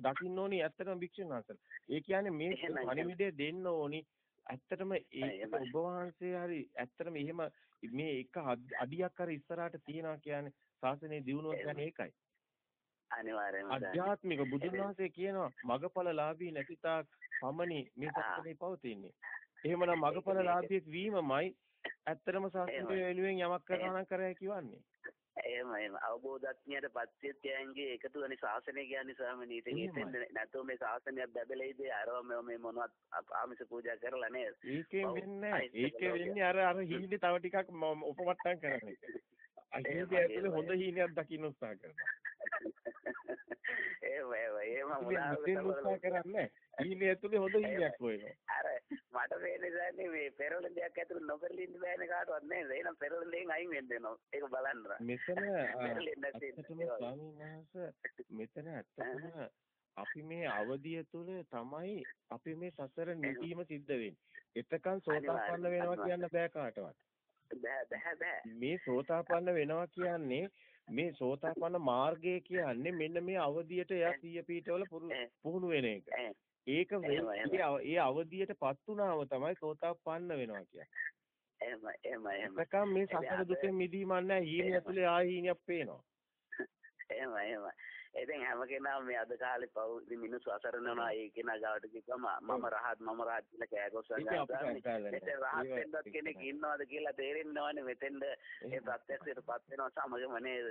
දකින්න ඕනි ඇත්තටම භික්ෂුන් වහන්සේලා. ඒ කියන්නේ මේ පණිවිඩය දෙන්න ඕනි ඇත්තටම ඒ ඔබ වහන්සේ හරි ඇත්තටම එහෙම මේ එක අඩියක් අර ඉස්සරහට තියනවා කියන්නේ ශාසනයේ දියුණුව කියන්නේ ඒකයි. අනිවාර්යයෙන්ම අධ්‍යාත්මික බුදුන් වහන්සේ කියනවා මගඵලලාභී නැතිතාක් පමණි මේ සත්‍යනේ පවතින්නේ. එහෙමනම් මගඵලලාභී වීමමයි ඇත්තටම ශාස්ත්‍රයේ වෙනුවෙන් යමක් කරනවා නම් කරයි කියවන්නේ. එහෙම එහෙම අවබෝධඥයට පත්‍යත්‍යයන්ගේ එකතුවනේ ශාසනය කියන්නේ ස්වාමීනි. ඉතින් එතෙන් නැතෝ මේ ශාසනයක් බැබලෙයිද අරව මේ මොනවත් ආමිෂ පූජා කරලා නේද? ඒකෙන් වෙන්නේ නැහැ. ඒකේ වෙන්නේ අර අර හිඳි තව ටිකක් උපමට්ටම් කරන අහිඳි ඇතුලේ හොඳ හීනයක් දකින්න උත්සාහ කරනවා. එහෙම එහෙම එහෙම උත්සාහ කරන්නේ. හීනේ ඇතුලේ හොඳ *laughs* හීනයක් හොයනවා. අර මට පේන්නේ මේ පෙරවල දෙයක් ඇතුළේ නොකරලා ඉන්න බෑනේ කාටවත් නේද? එහෙනම් දෙයෙන් අයින් වෙන්න වෙනවා. ඒක බලන්න. මෙතන *laughs* ඇත්තටම ස්වාමීන් වහන්සේ මෙතන ඇත්තටම අපි මේ අවදිය තුළ තමයි අපි මේ සසර නිදීම සිද්ධ වෙන්නේ. එතකන් සෝතාපන්න වෙනවා කියන්න බෑ කාටවත්. බෑ බෑ බෑ. මේ සෝතාපන්න වෙනවා කියන්නේ මේ සෝතාපන්න මාර්ගය කියන්නේ මෙන්න මේ අවදියට එයා සිය පීඨවල පුහුණු වෙන එක. ඒක ඒ අවදියටපත් වුණාම තමයි සෝතාපන්න වෙනවා කියන්නේ. එහෙම එහෙම එහෙම. නැකම් මේ සසර දුකෙන් මිදීමක් නැහැ. හීනිය ඇතුලේ ආයෙ හීනියක් පේනවා. *laughs* එහෙම එහෙම. ඉතින් හැම කෙනාම මේ අද කාලේ පව් මිනිස්සු අසරණ වෙනවා ඒ කෙනා ගාවට ගිහම මම රහත් මම රහත් කියලා කෑගොස්සන් ගන්නවා. රහත් වෙන්නත් කෙනෙක් ඉන්නවද කියලා තේරෙන්නේ නැවනේ මෙතෙන්ද ඒ ප්‍රත්‍යක්ෂයටපත් වෙනවා සමගම නේද?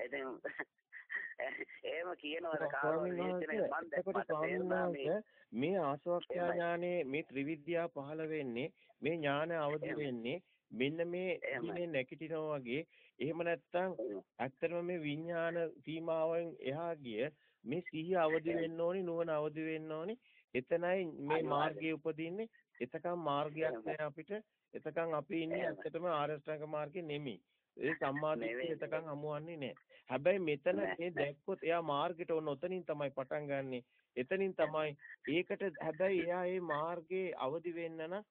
ඉතින් *laughs* එහෙම කියනවද මේ ආසවක්ඛ්‍යා ඥානේ මේ ත්‍රිවිද්‍යා පහළ වෙන්නේ මේ ඥාන අවදි වෙන්නේ මෙන්න මේ ඉන්නේ නැගිටිනවා වගේ එහෙම නැත්නම් ඇත්තටම මේ විඥාන සීමාවෙන් එහා ගිය මේ සිහිය අවදි වෙන්න ඕනි නුවණ අවදි වෙන්න ඕනි. එතනයි මේ මාර්ගයේ උපදින්නේ. එතකම් මාර්ගයක් නැහැ අපිට. එතකම් අපි ඉන්නේ ඇත්තටම ආරෂ්ඨාංග මාර්ගේ නෙමෙයි. ඒ සම්මාදිට්ඨිය එතකන් හමුවන්නේ නැහැ. හැබැයි මෙතන මේ දැක්කොත් එයා මාර්ගයට ඔන්න ඔතනින් තමයි පටන් ගන්නෙ. එතනින් තමයි ඒකට හැබැයි එයා මේ මාර්ගයේ අවදි වෙන්න නම්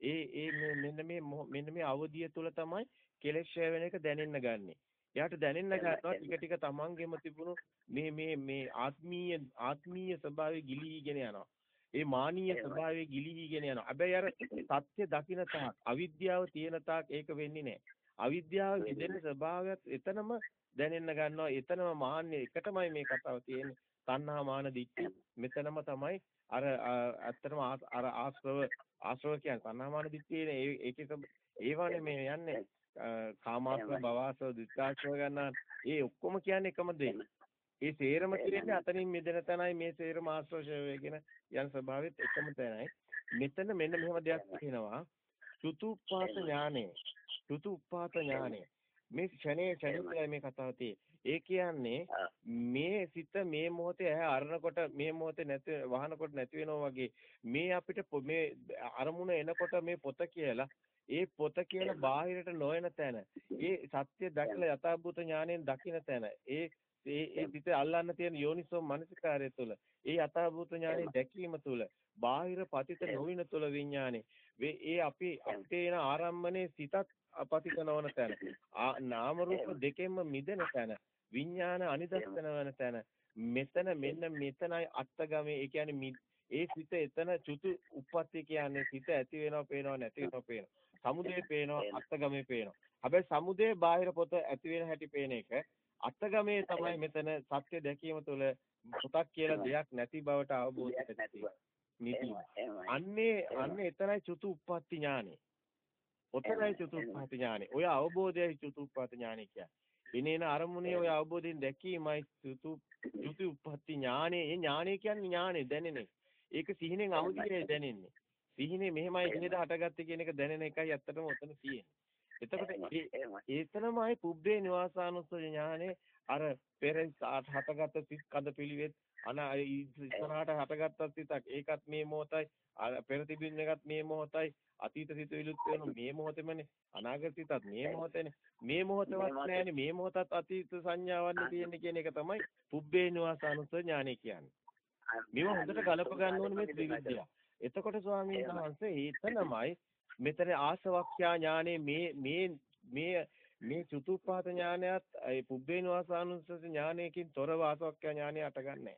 ඒ ඒ මෙන්න මේ මෙන්න මේ අවදිය තුළ තමයි කෙලෙස් වෙන එක දැනෙන්න ගන්නෙ. එයාට දැනෙන්න ගන්නවා ටික ටික තමන්ගෙම තිබුණු මේ මේ මේ ආත්මීය ආත්මීය ස්වභාවය ගිලීගෙන යනවා. ඒ මානීය ස්වභාවය ගිලීගෙන යනවා. හැබැයි අර සත්‍ය දකින්න තාක් අවිද්‍යාව තියෙන තාක් ඒක වෙන්නේ නැහැ. අවිද්‍යාව විදෙන ස්වභාවයත් එතනම දැනෙන්න ගන්නවා. එතනම මාන්නේ එකටමයි මේ කතාව තියෙන්නේ. තණ්හා මාන දික්ටි මෙතනම තමයි අර ඇත්තටම අර ආශ්‍රව ආශ්‍රව කියන්නේ තණ්හා මාන දික්ටියේ ඒකේ ඒවනේ මේ යන්නේ කාමාශ්‍රව භවශ්‍රව දුක්ඛාශ්‍රව ගන්න ඒ ඔක්කොම කියන්නේ එකම දේ. ඒ සේරම කියන්නේ අතනින් මිදෙන තැනයි මේ සේරම ආශ්‍රවශය වෙගෙන යන ස්වභාවෙත් එකම තැනයි. මෙතන මෙන්න මෙහෙම දෙයක් තියෙනවා. චුතුප්පාත ඥානෙ චුතු උපාත ඥානය. මේ ක්ෂණේ ක්ෂණිකයි මේ කතාව ඒ කියන්නේ මේ සිත මේ මොහොතේ ඇහැ අරනකොට මේ මොහොතේ නැති වහනකොට නැති වෙනවා වගේ මේ අපිට මේ අරමුණ එනකොට මේ පොත කියලා ඒ පොත කියලා බාහිරට නොයන තැන ඒ සත්‍ය දැකලා යථාභූත ඥාණයෙන් දකින තැන ඒ ඒ ඒ පිට අල්ලන්න තියෙන යෝනිසෝ මනසිකාරය තුළ ඒ යථාභූත ඥානෙ දැකීම තුළ බාහිර පතිත නොවින තුළ විඥානේ ඒ අපි අපේ එන ආරම්මනේ සිතත් අපතිත නොවන තැන. නාම රූප දෙකෙන්ම මිදෙන තැන විඥාන අනිදස්සන වෙන තැන. මෙතන මෙන්න මෙතනයි අත්තගමේ. ඒ කියන්නේ ඒ සිත එතන චුතු උප්පත්ති කියන්නේ සිත ඇති වෙනව පේනව නැති වෙනව පේනවා සමුදේ පේනවා අත්තගමේ පේනවා. හැබැයි සමුදේ බාහිර පොත ඇති වෙන හැටි පේන එක. අත්තගමේ තමයි මෙතන සත්‍ය දැකීම තුළ පොතක් කියලා දෙයක් නැති බවට අවබෝධ අන්නේ අන්නේ එතරයි චුතු උප්පත්ති ඥානෙ. ඔතනයි චතුප්පහත ඥානෙ. ඔය අවබෝධයයි චතුප්පහත ඥානෙ කියන්නේ. විනේන අරමුණේ ඔය අවබෝධයෙන් දැකීමයි චතු චතුප්පහති ඥානෙ. ඒ ඥානෙ කියන්නේ ඥානෙ දැනෙන්නේ. ඒක සිහිනෙන් අවදිනේ දැනෙන්නේ. සිහිනේ මෙහෙමයි නේද හටගත්තේ කියන එක දැනෙන එකයි ඇත්තටම ඔතන තියෙන්නේ. එතකොට ඒතනමයි පුබ්බේ නිවාසානුස්සය ඥානෙ අර පෙර හටගත්ත සිත් කඳ පිළිවෙත් අන ඉස්සරහට හටගත්ත සිතක් ඒකත් මේ මොහොතයි පෙර තිබින්න එකත් මේ මොහොතයි අතීත සිතුවිලිත් වෙන මේ මොහොතේමනේ අනාගත සිතත් මේ මොහොතේනේ. මේ මොහොතවත් නැහැනේ මේ මොහොතත් අතීත සංඥාවන්නේ තියෙන්නේ කියන එක තමයි පුබ්බේ නිවාසානුස ඥානෙ කියන්නේ. මේව හොඳට ගලප ගන්න ඕනේ මේ ත්‍රිවිද්‍යාව එතකොට ස්වාමීන් වහන්සේ එතනමයි මෙතන ආසවක්ඛ්‍යා ඥානෙ මේ මේ මේ මේ චතුප්පාත ඥානයත් ඒ පුබ්බේ නිවාසානුස ඥානයකින් තොරව ආසවක්ඛ්‍යා ඥානය අටගන්නේ.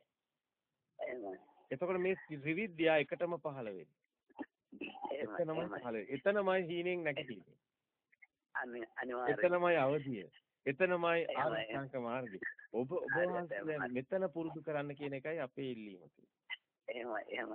එතකොට මේ ත්‍රිවිද්‍යාව එකටම පහළ වෙන්නේ. එතනමයි පහළ එතනමයි හීනෙන් නැගිටින්නේ. එතනමයි අවදිය. එතනමයි ආරෂ්ඨාංග මාර්ගය. ඔබ ඔබ මෙතන පුරුදු කරන්න කියන එකයි අපේ ඉල්ලීම එහෙම එහෙම.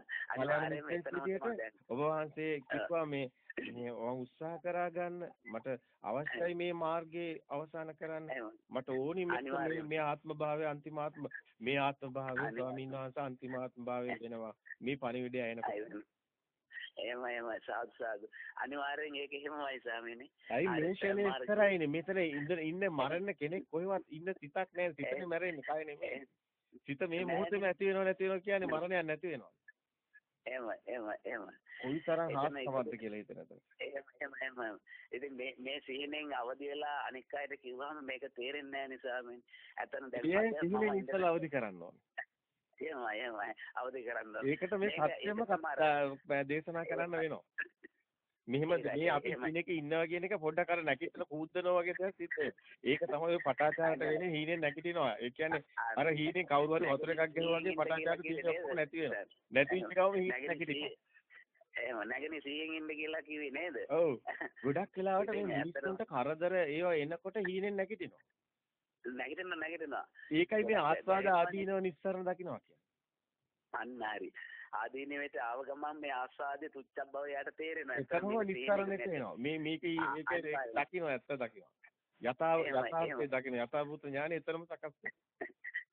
ඔබ වහන්සේ කිව්වා මේ මේ මම උත්සාහ කරා ගන්න මට අවශ්‍යයි මේ මාර්ගයේ අවසන් කරන්න. මට ඕනි මේ මේ ආත්ම භාවය අන්තිම ආත්ම මේ ආත්ම භාවය ස්වාමීන් වහන්සේ අන්තිම ආත්ම භාවය වෙනවා මේ පණිවිඩය එනකොට එහෙම එහෙම. සාදු සාදු. අනිවාර්යෙන් ඒක එහෙමයි ස්වාමීනි. අයි මේෂනේ ඉතරයිනේ මෙතන ඉන්න මරන්න කෙනෙක් කොහෙවත් ඉන්න සිතක් නැහැ. සිතනේ මැරෙන්නේ. කය නෙමෙයි සිත මේ මොහොතේම ඇති වෙනව නැති වෙනව කියන්නේ මරණයක් නැති වෙනවා එහෙම එහෙම එහෙම. කොයිතරම් හාස්කමක්ද කියලා හිතනද? එහෙම එහෙම එහෙම. ඉතින් මේ මේ සිහිනෙන් අවදි වෙලා අනික් අයට කිව්වම මේක තේරෙන්නේ නැහැ නිසා මේ ඇතන දැන් සිහිනෙන් ඉස්සලා අවදි කරන්න ඕනේ. එහෙමයි එහෙමයි අවදි කරන්න. ඒකට මේ සත්‍යම දේශනා කරන්න වෙනවා. මෙහෙම මේ අපි කෙනෙක් ඉන්නවා කියන එක පොඩ්ඩක් අර නැගිටලා කූද්දනවා වගේ දෙයක් සිද්ධ ඒක තමයි ඔය පටාචාරට වෙන්නේ හීනෙන් නැගිටිනවා. ඒ කියන්නේ අර හීනේ කවුරු හරි වතුර එකක් ගහුවා වගේ පටාචාරට තියෙන ඔක්කොම නැති වෙනවා. නැති වෙච්ච ගමන් හීන නැගිටිනවා. එහෙම නැගනේ 100න් ඉන්න කියලා කිව්වේ නේද? ඔව්. ගොඩක් වෙලාවට මේ මිනිස්සුන්ට කරදර ඒවා එනකොට හීනෙන් නැගිටිනවා. නැගිටින්න නැගිටිනවා. ඒකයි මේ ආස්වාද ආදීනව නිස්සරණ දකින්නවා කියන්නේ. අන්න හරි. ආදීනෙවට ආව ගමන් මේ ආස්වාදයේ තුච්චක් බව යාට තේරෙනවා. ඒකම නිස්සරණේ තේනවා. මේ මේක මේක දකින්න ඇත්ත දකින්න. යථාව යථාර්ථය දකින්න යථාභූත ඥානෙ එතරම් සකස්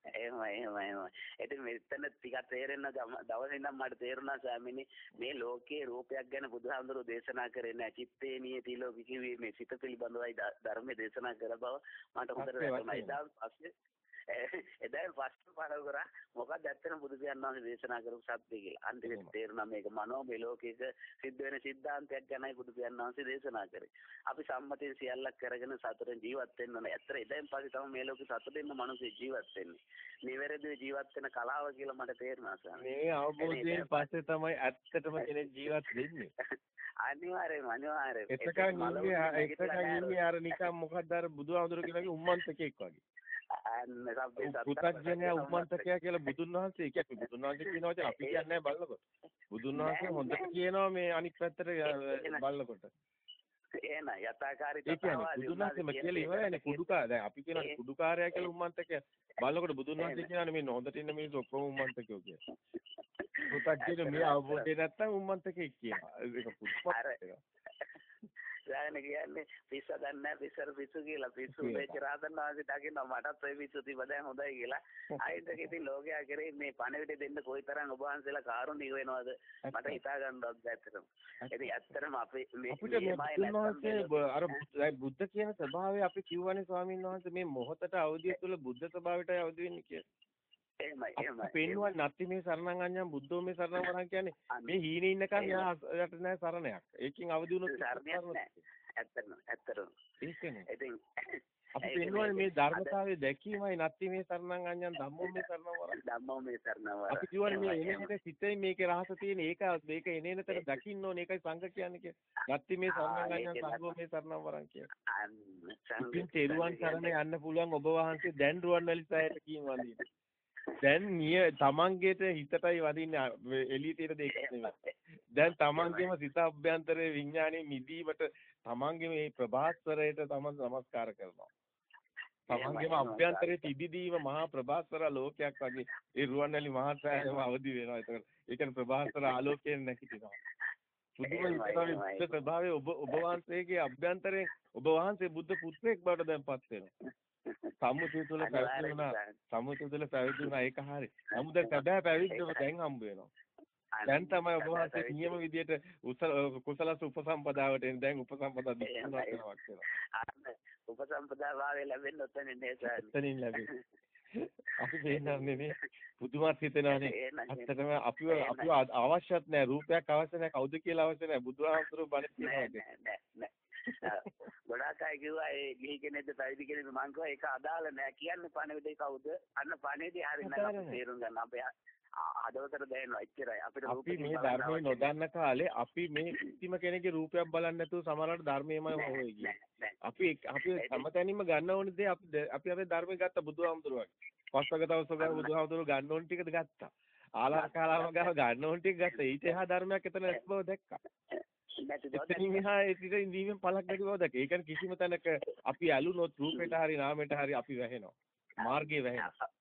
එහෙමයි එහෙමයි එහෙමයි. ඉතින් මෙතන ටිකක් තේරෙන දවසේ ඉඳන් මට තේරුණා ස්වාමීනි මේ ලෝකයේ රූපයක් ගැන බුදුහාමුදුරෝ දේශනා කරේ නැහැ. චිත්තේ නියති ලෝක කිව්වේ මේ සිත පිළිබඳවයි ධර්මයේ දේශනා කර බව මට හොඳට වැටුණා. ඉතින් පස්සේ එදායි ප්‍රශ්න පහල කරා මොකක්ද ඇත්තටම බුදු පියාණන් දේශනා කරපු සත්‍ය කියලා. අන්තිමට තේරුණා මේක මනෝමය ලෝකයක සිද්ධ වෙන සිද්ධාන්තයක් ගැනයි බුදු පියාණන් දේශනා කරේ. අපි සම්මතයෙන් සියල්ලක් කරගෙන සතුටෙන් ජීවත් වෙන්න ඕනේ. ඇත්තට එදායින් පස්සේ තමයි මේ ලෝකේ සතුටින්ම මිනිස්සු ජීවත් වෙන්නේ. නිවැරදිව ජීවත් වෙන කලාව කියලා මට තේරුණා සාම. මේ අවබෝධයෙන් පස්සේ තමයි ඇත්තටම කෙනෙක් ජීවත් වෙන්නේ. *laughs* අනිවාර්යයෙන්ම අනිවාර්යයෙන්ම. එතකන් ඉන්නේ එතකන් ඉන්නේ අර නිකන් මොකක්ද අර බුදුහාමුදුරු කියලාගේ උම්මන්තකෙක් වගේ. පුතග්ජනයා උම්මන්තකයා කියලා බුදුන් වහන්සේ කියන්නේ බුදුන් වහන්සේ කියන වචන *laughs* අපි කියන්නේ බලනකොට. බුදුන් වහන්සේ හොඳට කියනවා මේ අනික් පැත්තට *laughs* බලනකොට. එන යථාකාරී කියන්නේ බුදුන් වහන්සේම කියලා ඉවරනේ කුඩුකා දැන් අපි කියනවා කුඩුකාරයා කියලා උම්මන්තකයා බලනකොට බුදුන් වහන්සේ කියනවානේ මේ නොහොඳට ඉන්න මිනිස්සු ඔක්කොම උම්මන්තකයෝ කියලා. *laughs* පුතග්ජන මේ අවබෝධය නැත්තම් උම්මන්තකෙක් කියනවා. ඒක පුදුමයි. යාගෙන කියන්නේ පිස්ස දන්නේ පිස්සර පිස්සු කියලා. පිස්සු වෙච්ච රාතන් වාසේ දකින්න මටත් ඔය පිස්සු තිබ්බ දැන් හොඳයි කියලා. ආයෙත් ඉතින් ලෝකයා කරේ මේ පණවිඩ දෙන්න කොයිතරම් ඔබ වහන්සේලා කාරුණික වෙනවද? මට හිතා ගන්නවත් ඇත්තටම. ඉතින් ඇත්තටම අපි මේ අර බුද්ධ කියන ස්වභාවය අපි කියවනේ ස්වාමීන් වහන්සේ මේ මොහොතට අවදිය තුළ බුද්ධ ස්වභාවයටයි අවදි වෙන්නේ කියලා එහෙමයි එහෙමයි. පෙන්නුවා නැති මේ සරණං අඤ්ඤං බුද්ධෝ මේ සරණං වරන් කියන්නේ මේ හීනේ ඉන්නකන් යට නෑ සරණයක්. ඒකෙන් අවදි වුණොත් සරණයක් නෑ. ඇත්තටම ඇත්තටම. ඒකනේ. ඉතින් අපි පෙන්නුවා මේ ධර්මතාවයේ දැකීමයි නැති මේ සරණං අඤ්ඤං ධම්මෝ මේ සරණං වරන්. *laughs* ධම්මෝ මේ සරණං වරන්. අපි කියවනේ මේ එනේට සිතේ මේකේ රහස තියෙන ඒක මේක එනේනතර දකින්න ඕනේ ඒකයි සංඝ කියන්නේ කියන්නේ. නැති මේ සරණං අඤ්ඤං සංඝෝ මේ සරණං වරන් කියන්නේ. සංඝ තෙරුවන් සරණ යන්න පුළුවන් ඔබ වහන්සේ දැන් රුවන්වැලි සෑයට කියනවා නේද? දැන් නිය තමන්ගේට හිතටයි වදින්නේ එළිය තියෙන දෙයක් නෙමෙයි. දැන් තමන්ගේම සිත අභ්‍යන්තරයේ විඥානයේ මිදීමට තමන්ගේ මේ ප්‍රභාස්වරයට තමන් නමස්කාර කරනවා. තමන්ගේම අභ්‍යන්තරයේ තිබිදීම මහා ප්‍රභාස්වර ලෝකයක් වගේ ඒ රුවන්වැලි මහත්යම අවදි වෙනවා. ඒකට ඒ කියන්නේ ප්‍රභාස්වර ආලෝකයෙන් නැගිටිනවා. පුදුම විස්තරයි ප්‍රභාවයේ ඔබ ඔබ වහන්සේගේ අභ්‍යන්තරයෙන් ඔබ වහන්සේ බුද්ධ පුත්‍රයෙක් බවට දැන්පත් වෙනවා. සම්මුතිය තුළ පැවිදි වුණා සම්මුතිය තුළ පැවිදි වුණා ඒක හරි. නමුත් සැබෑ පැවිද්දම දැන් හම්බ වෙනවා. දැන් තමයි ඔබ වහන්සේ නියම විදියට කුසලස උපසම්පදාවට එන්නේ දැන් උපසම්පදා දිනුනක් වෙනවා. උපසම්පදා වාගේ ලැබෙන්න ඔතනින් *laughs* නේද? ඔතනින් ලැබෙන්නේ. අපි දෙන්නන්නේ නේ පුදුමත් හිතෙනවානේ. ඇත්තටම අපිව අපිව අවශ්‍යත් නැහැ රූපයක් අවශ්‍ය නැහැ කවුද කියලා අවශ්‍ය නැහැ බුදුහාමුදුරුවෝ බණ කියනවා ගොඩාක් අය කිව්වා ඒ ගිහි කෙනෙක්ද පැවිදි කෙනෙක්ද? මං කිව්වා ඒක අදාළ නෑ. කියන්නේ පණවිඩේ කවුද? අන්න පණවිඩේ හරිය නෑ. තේරුම් ගන්න. අපේ හදවතට දැනෙනවා එච්චරයි. අපිට අපි මේ ධර්මයේ නොදන්න කාලේ අපි මේ කිසිම කෙනෙක්ගේ රූපයක් බලන්නේ නැතුව සමහරවිට ධර්මයේමයි හොයයි කියන්නේ අපි අපි හැමතැනින්ම ගන්න ඕනේ දේ අපි අපි අපේ ධර්මයේ ගත්ත බුදුහාමුදුරුවෝ පස්වග දවසක බුදුහාමුදුරුවෝ ගන්න ඕන ටිකද ගත්තා. ආලාකාලාම ගාව ගන්න ඕන ටික ගත්තා. ඊට එහා ධර්මයක් එතන නැති බව දැක්කා. එතනින් එහා පිට ඉඳීමෙන් පළක් නැති බව දැක. ඒ කියන්නේ කිසිම තැනක අපි ඇලුනොත් රූපෙට හරි නාමයට හරි අපි වැහෙනවා. මාර්ගයේ වැහෙනවා.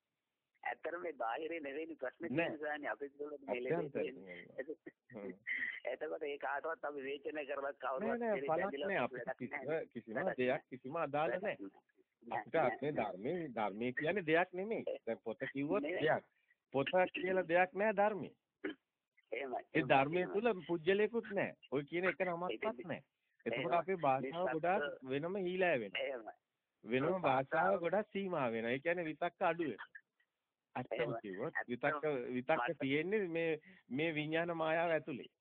ඇත්තට මේ බාහිරේ නෙවෙයි ප්‍රශ්නේ නෑ. තියෙනසානේ අපි තුළ තියෙන්නේ. එතකොට ඒ කාටවත් අපි විවේචනය කරවත් කවුරුවත් කිසිම දෙයක් කිසිම අදාළ නෑ. නෑ. අපිට අත්නේ ධර්මයේ ධර්මයේ කියන්නේ දෙයක් නෙමෙයි. දැන් පොත කිව්වොත්. දෙයක්. පොත කියලා දෙයක් නෑ ධර්මයේ. එහෙමයි. ඒ ධර්මයේ තුල පුජ්‍යලයකුත් නෑ. ඔය කියන එක නමක්වත් නෑ. එතකොට අපේ භාෂාව ගොඩාක් වෙනම හීලෑ වෙනවා. වෙනම භාෂාව ගොඩක් සීමා වෙනවා. ඒ කියන්නේ විතක්ක අඩු වෙනවා. එහෙමයි. කිව්වොත් ඇත්තම විතක්ක විතක්ක තියෙන්නේ මේ මේ විඥාන මායාව ඇතුලේ.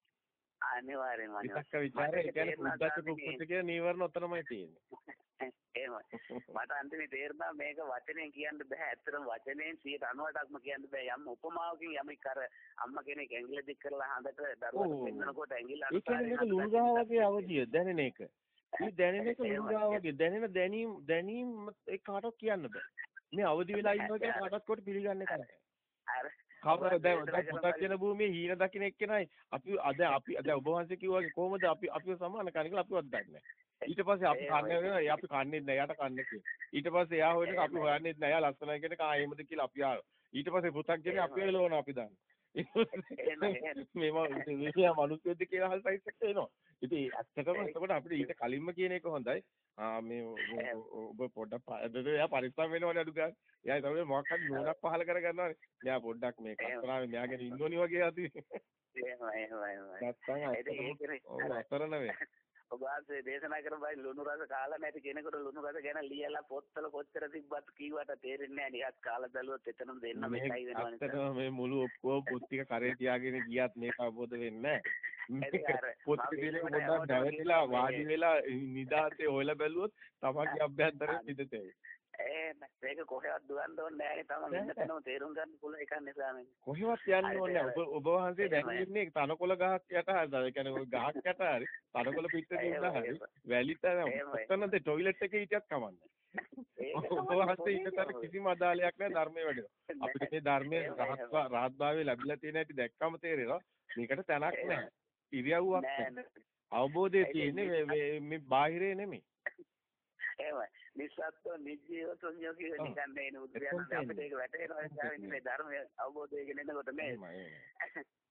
අනිවාර්යෙන්ම විතක්ක ਵਿਚාරය ඒ කියන්නේ උද්දච්ච. කුක්කුච්ච කියන නීවරණ ඔතනමයි තියෙන්නේ. *laughs* එහෙමයි. මට අන්තිමේ තේරුණා මේක වචනෙන් කියන්න බෑ. ඇත්තටම වචනෙන් 98%ක්ම කියන්න බෑ. යම් උපමාවකින් යමෙක් අර අම්මා කෙනෙක් ඇඟිල්ල දික් කරලා හඳට දරුවට. පෙන්නකොට ඇඟිල්ල ඒ කියන්නේ මේක ලුණුගා වගේ අවදිය දැනෙන එක. මේ දැනෙන එක *laughs* ලුණුගා වගේ දැනෙන දැනීම් දැනීම් ඒ කාටවත් කියන්න බෑ. මේ අවදි වෙලා ඉන්නවා කියන කාටවත් කොට පිළිගන්නේ නැහැ. අර කවර දැන් පුතක් කියන භූමියේ හීන දකින්න එක්කෙනයි අපි අද අපි දැන් ඔබ වහන්සේ කිව්වා වගේ කොහොමද අපි අපිව සමාන කරන්නේ කියලා අපිවත් දන්නේ නැහැ. ඊට පස්සේ අපි කන්නේ නැහැ අපි කන්නේ නැහැ යාට කන්නේ කියලා. ඊට පස්සේ එයා හොයන එක අපි හොයන්නේ නැහැ යා ලස්සනයි කියන ආ එහෙමද කියලා අපි ආවා. ඊට පස්සේ පුතක් කියන්නේ අපි එලවන අපි දන්නේ. *laughs* මේවා මේවා මිනිස්සුද කියලා හල් සයිස් එකට එනවා. ඉතින් ඇත්තටම එතකොට අපිට ඊට කලින්ම කියන එක හොඳයි. ආ මේ ඔබ පොඩ්ඩක් ප- එයා පරිස්සම් වෙනවනේ අඩු ගන්න. එයා තමයි මොකක් හරි නුවණක් පහල කරගන්නවානේ. මෙයා පොඩ්ඩක් මේ කතරාවේ මෙයාගෙන ඉන්නෝනි වගේ අති. එහෙමයි එහෙමයි. නැත්තම් අතරන වේ. ඔබ වහන්සේ දේශනා කරපයි ලුණු රස කාලා නැති කෙනෙකුට ලුණු රස ගැන ලියලා පොත්වල කොච්චර තිබ්බත් කීවට තේරෙන්නේ නැහැ නිකත් කාලා බැලුවොත් එතනම දෙන්න මෙතයි වෙනවා නිසා. මේ මුළු ඔක්කොම පොත් ටික කරේ තියාගෙන ගියත් මේක අවබෝධ වෙන්නේ නැහැ. පොත් ටික පොඩ්ඩක් කියනවා වාඩි වෙලා නිදාසේ හොයලා බැලුවොත් තමන්ගේ අභ්‍යන්තරේ පිටතේ. ඒ මේක කොහෙවත් දුවන්න ඕනේ නැහැ නේ තමයි මෙන්න තැනම තේරුම් ගන්න පුළුවන් එකක් නිසා මේ. කොහෙවත් යන්න ඕනේ නැහැ. ඔබ ඔබ වහන්සේ දැන් ඉන්නේ තනකොළ ගහක් යට හරි. ඒ කියන්නේ ගහක් යට හරි. තනකොළ පිටේ ඉඳලා හරි. වැලිත ඔතනද টয়ලට් එකේ හිටියත් කමන්නේ. ඔබ වහන්සේ ඉන්න තර කිසිම අදාළයක් නැහැ ධර්මයේ වැඩේ. අපිට මේ ධර්මයේ රහත් රහත්භාවය ලැබිලා තියෙන හැටි දැක්කම තේරෙනවා. මේකට තැනක් නැහැ. ඉරියව්වක් නැහැ. අවබෝධය තියෙන්නේ මේ මේ බාහිරේ නෙමෙයි. එහෙමයි. නිස්සත්ව නිජීවතෝ නියෝගී නිකන් මේ උද්‍යාන අපිට ඒක වැටෙනවා ඒ මේ ධර්මය අවබෝධය කියන එනකොට මේ. *laughs*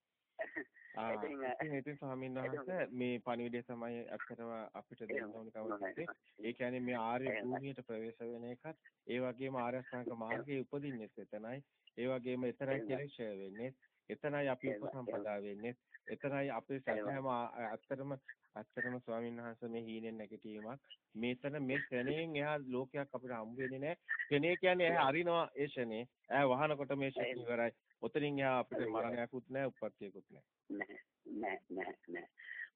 ඉතින්, ඉතින් *laughs* ස්වාමීන් වහන්සේ මේ පණිවිඩය තමයි ඇත්තටම අපිට දෙන්න ඕනි කවදාවත්. ඒ කියන්නේ මේ ආර්ය භූමියට ප්‍රවේශ වෙන එකත් ඒ වගේම ආර්ය අෂ්ටාංග මාර්ගයේ උපදින්නෙත් එතනයි. ඒ වගේම එතරයි කෙලෙෂය වෙන්නේ. එතනයි අපි උපසම්පදා වෙන්නේ. එතරයි අපේ සැකහැම ඇත්තටම ඇත්තටම ස්වාමීන් වහන්සේ මේ හීනෙන් නැගිටීමක්. මේතන මේ ක්ෂණයෙන් එහා ලෝකයක් අපිට හම්බ වෙන්නේ නැහැ. ක්ෂණේ කියන්නේ ඇහැ අරිනවා ඒ ක්ෂණේ. ඇහැ වහනකොට මේ ක්ෂණ ඉවරයි. ඔතනින් එහා අපිට මරණයක්වත් නැහැ, උප්පත්තියකුත් නැහැ. නෑ නෑ නෑ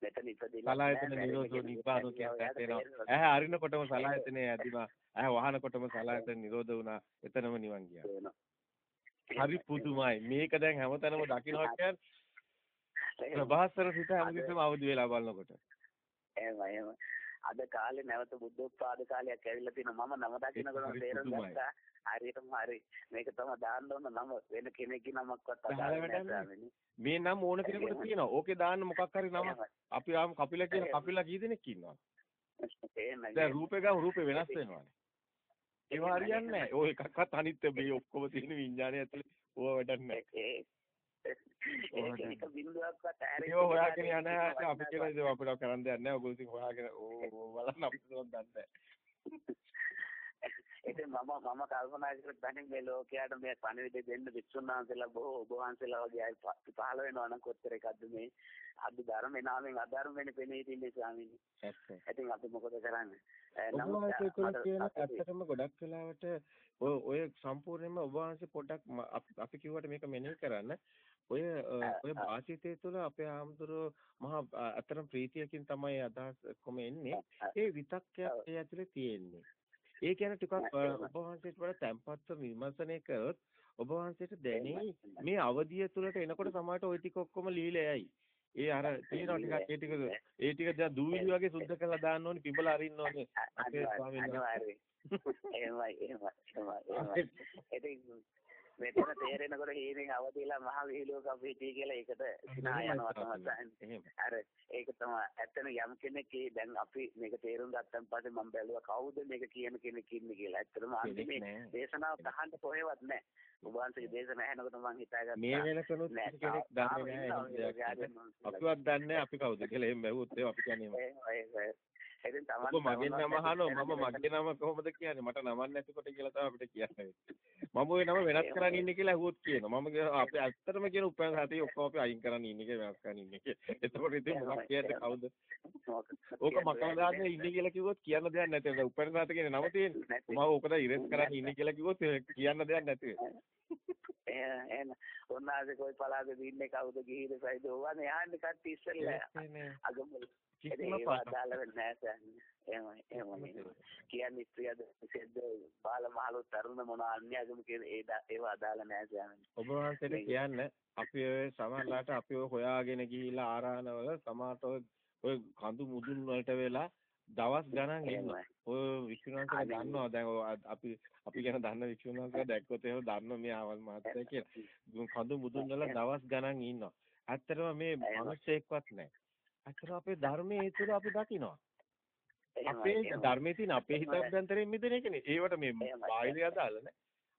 මෙතන ඉපදිලා සලායතන නිරෝධෝ නිබ්බානෝ කියන තැනේනවා. ඇහැ අරිනකොටම සලායතනේ ඇදිනවා. ඇහැ වහනකොටම සලායතන නිරෝධ වුණා. එතනම නිවන් ගියා. හරි පුදුමයි. මේක දැන් හැමතැනම දකින්නවා කියන්නේ ප්‍රභාස්වර සිත හැමතිස්සෙම අවදි වෙලා බලනකොට. එහෙම එහෙම අද කාලේ නැවත බුද්ධෝත්පාද කාලයක් ඇවිල්ලා තියෙනවා මම නම දකින්නකොට තේරුම් ගත්තා. හරියටම හරි. මේක තමයි දාන්න ඕන නම. වෙන කෙනෙක්ගේ නමක්වත් අදාළ මේ නම් ඕන කෙනෙකුට තියෙනවා. ඕකේ දාන්න මොකක් හරි නම. අපි ආම කපිලා කියන කපිලා කී දෙනෙක් ඉන්නවා. දැන් රූපේ ගාම රූපේ වෙනස් වෙනවානේ. ඒව හරියන්නේ නැහැ. ඔය එකක්වත් අනිත්‍ය මේ ඔක්කොම තියෙන විඥානය ඇතුලේ. ඕව වැඩක් නැහැ. ඒක බින්දුවක්වත් ඒක හොයාගෙන යන අපි කියලා ඉතින් අපිට කරන්න දෙයක් නැහැ. ඔයගොල්ලෝ ඉතින් හොයාගෙන ඕ බලන්න අපිට ඕන දන්නේ ඉතින් *laughs* මම මම කල්පනා කරලා දැන් මේ ලෝකයට මේ පණිවිඩ දෙන්න විසුණු වහන්සේලා බොහෝ ඔබ වහන්සේලා වගේ අය පහළ වෙනවා නම් කොච්චර එකක්ද මේ අද ධර්මේ නාමෙන් අධර්මෙන් පෙනී ඉන්නේ ස්වාමීනි. ඉතින් අපි මොකද කරන්නේ? ඔබ වහන්සේ තුළ කියන ඇත්තටම ගොඩක් වෙලාවට ඔය ඔය සම්පූර්ණයෙන්ම ඔබ වහන්සේ පොඩ්ඩක් අපි කිව්වට මේක මෙනෙහි කරන්න ඔය ඔය වාසිතය තුළ අපේ ආමතුරු මහා අතරම ප්‍රීතියකින් තමයි අදහස් කොම එන්නේ. ඒ විතක්කයක් ඒ ඇතුලේ තියෙන්නේ. ඒ කියන්නේ ටිකක් ඔබ වහන්සේට වඩා තැම්පත්ව විමර්ශනය කරොත් ඔබ වහන්සේට දැනෙයි මේ අවධිය තුළට එනකොට සමහරට ওই ටික ඔක්කොම ලීලයයි. ඒ අර තියෙනවා ටිකක් ඒ ටික ඒ ටික දැන් දූවිලි වගේ සුද්ධ කරලා දාන්න ඕනේ පිඹලා අරින්න ඕනේ. අපේ ස්වාමීන් වහන්සේ. *laughs* එහෙමයි එහෙමයි එහෙමයි මෙතන තේරෙනකොට හීනෙන් අවදිලා මහ විහිළුවක අපි හිටියේ කියලා ඒකට සිනා යනවා තමයි. අර ඒක තමයි ඇත්තම යම් කෙනෙක් දැන් අපි මේක තේරුම් ගත්තන් පස්සේ මම බැලුවා කවුද මේක කියන කෙනෙක් ඉන්නේ කියලා. ඇත්තටම අන්තිමේ දේශනාව අහන්න කොහෙවත් නැහැ. ඔබ වහන්සේගේ දේශන ඇහෙනකොට මම හිතාගත්තා මේ වෙනකනොත් කෙනෙක් දන්නේ නැහැ. අපිවත් දන්නේ අපි කවුද කියලා එහෙම බැලුවොත් අපි කියන්නේ. *laughs* ඉතින් තමන් ඔබ මගේ නම අහනවා මම මගේ නම කොහොමද කියන්නේ මට නමක් නැතිකොට කියලා තමයි අපිට කියන්නේ. මම ওই නම *laughs* වෙනස් කරන් ඉන්නේ කියලා අහුවොත් කියනවා. මම අපි ඇත්තටම කියන උපයන් හතේ ඔක්කොම අපි අයින් කරන් ඉන්නේ කියලා වෙනස් කරන් ඉන්නේ කියලා. *laughs* එතකොට ඉතින් මොකක් කියන්නේ කවුද? ඕක මකල දාන්නේ ඉන්නේ කියලා කිව්වොත් කියන්න දෙයක් නැති වෙනවා. උපයන් හත කියන නම තියෙන්නේ. මම ඕකද ඉරෙස් කරන් ඉන්නේ කියලා කිව්වොත් කියන්න දෙයක් නැති වෙනවා. එහෙනම් ඔන්නාසේ කොයි පළාතේ ඉන්නේ කවුද ගිහිද සයිද ඕවනේ. යන්නේ කට්ටි ඉස්සෙල්ලා අගමුල කිසිම පාඩාල වෙන්නේ නැහැ එහෙමයි එහෙමයි. කියන්නේ ස්ත්‍රියද සිද්ද බාල මහලු තරුණ මොන අන්‍යගම කියන ඒ ඒව අදාළ නැහැ ස්වාමීනි ඔබ වහන්සේට කියන්න අපි ඔය සමහරලාට අපි ඔය හොයාගෙන ගිහිලා ආරාණවල සමාතව ඔය කඳු මුදුන් වලට වෙලා දවස් ගණන් ඉන්නවා. ඔය විශ්වනාථලා දන්නවා දැන් අපි අපි ගැන දන්න විශ්වනාථලා *laughs* දැක්කොත් එහෙම දන්න මේ ආවල් මහත්තයා කියලා. කඳු මුදුන් වල දවස් ගණන් ඉන්නවා. ඇත්තටම මේ මිනිස්සෙක්වත් නැහැ. අතර අපේ ධර්මයේ ඒ තුළ අපි දකිනවා. අපේ ධර්මයේ තියෙන අපේ හිත අභ්‍යන්තරයෙන් මිදෙන එකනේ. ඒවට මේ බාහිර අදාළ නැහැ.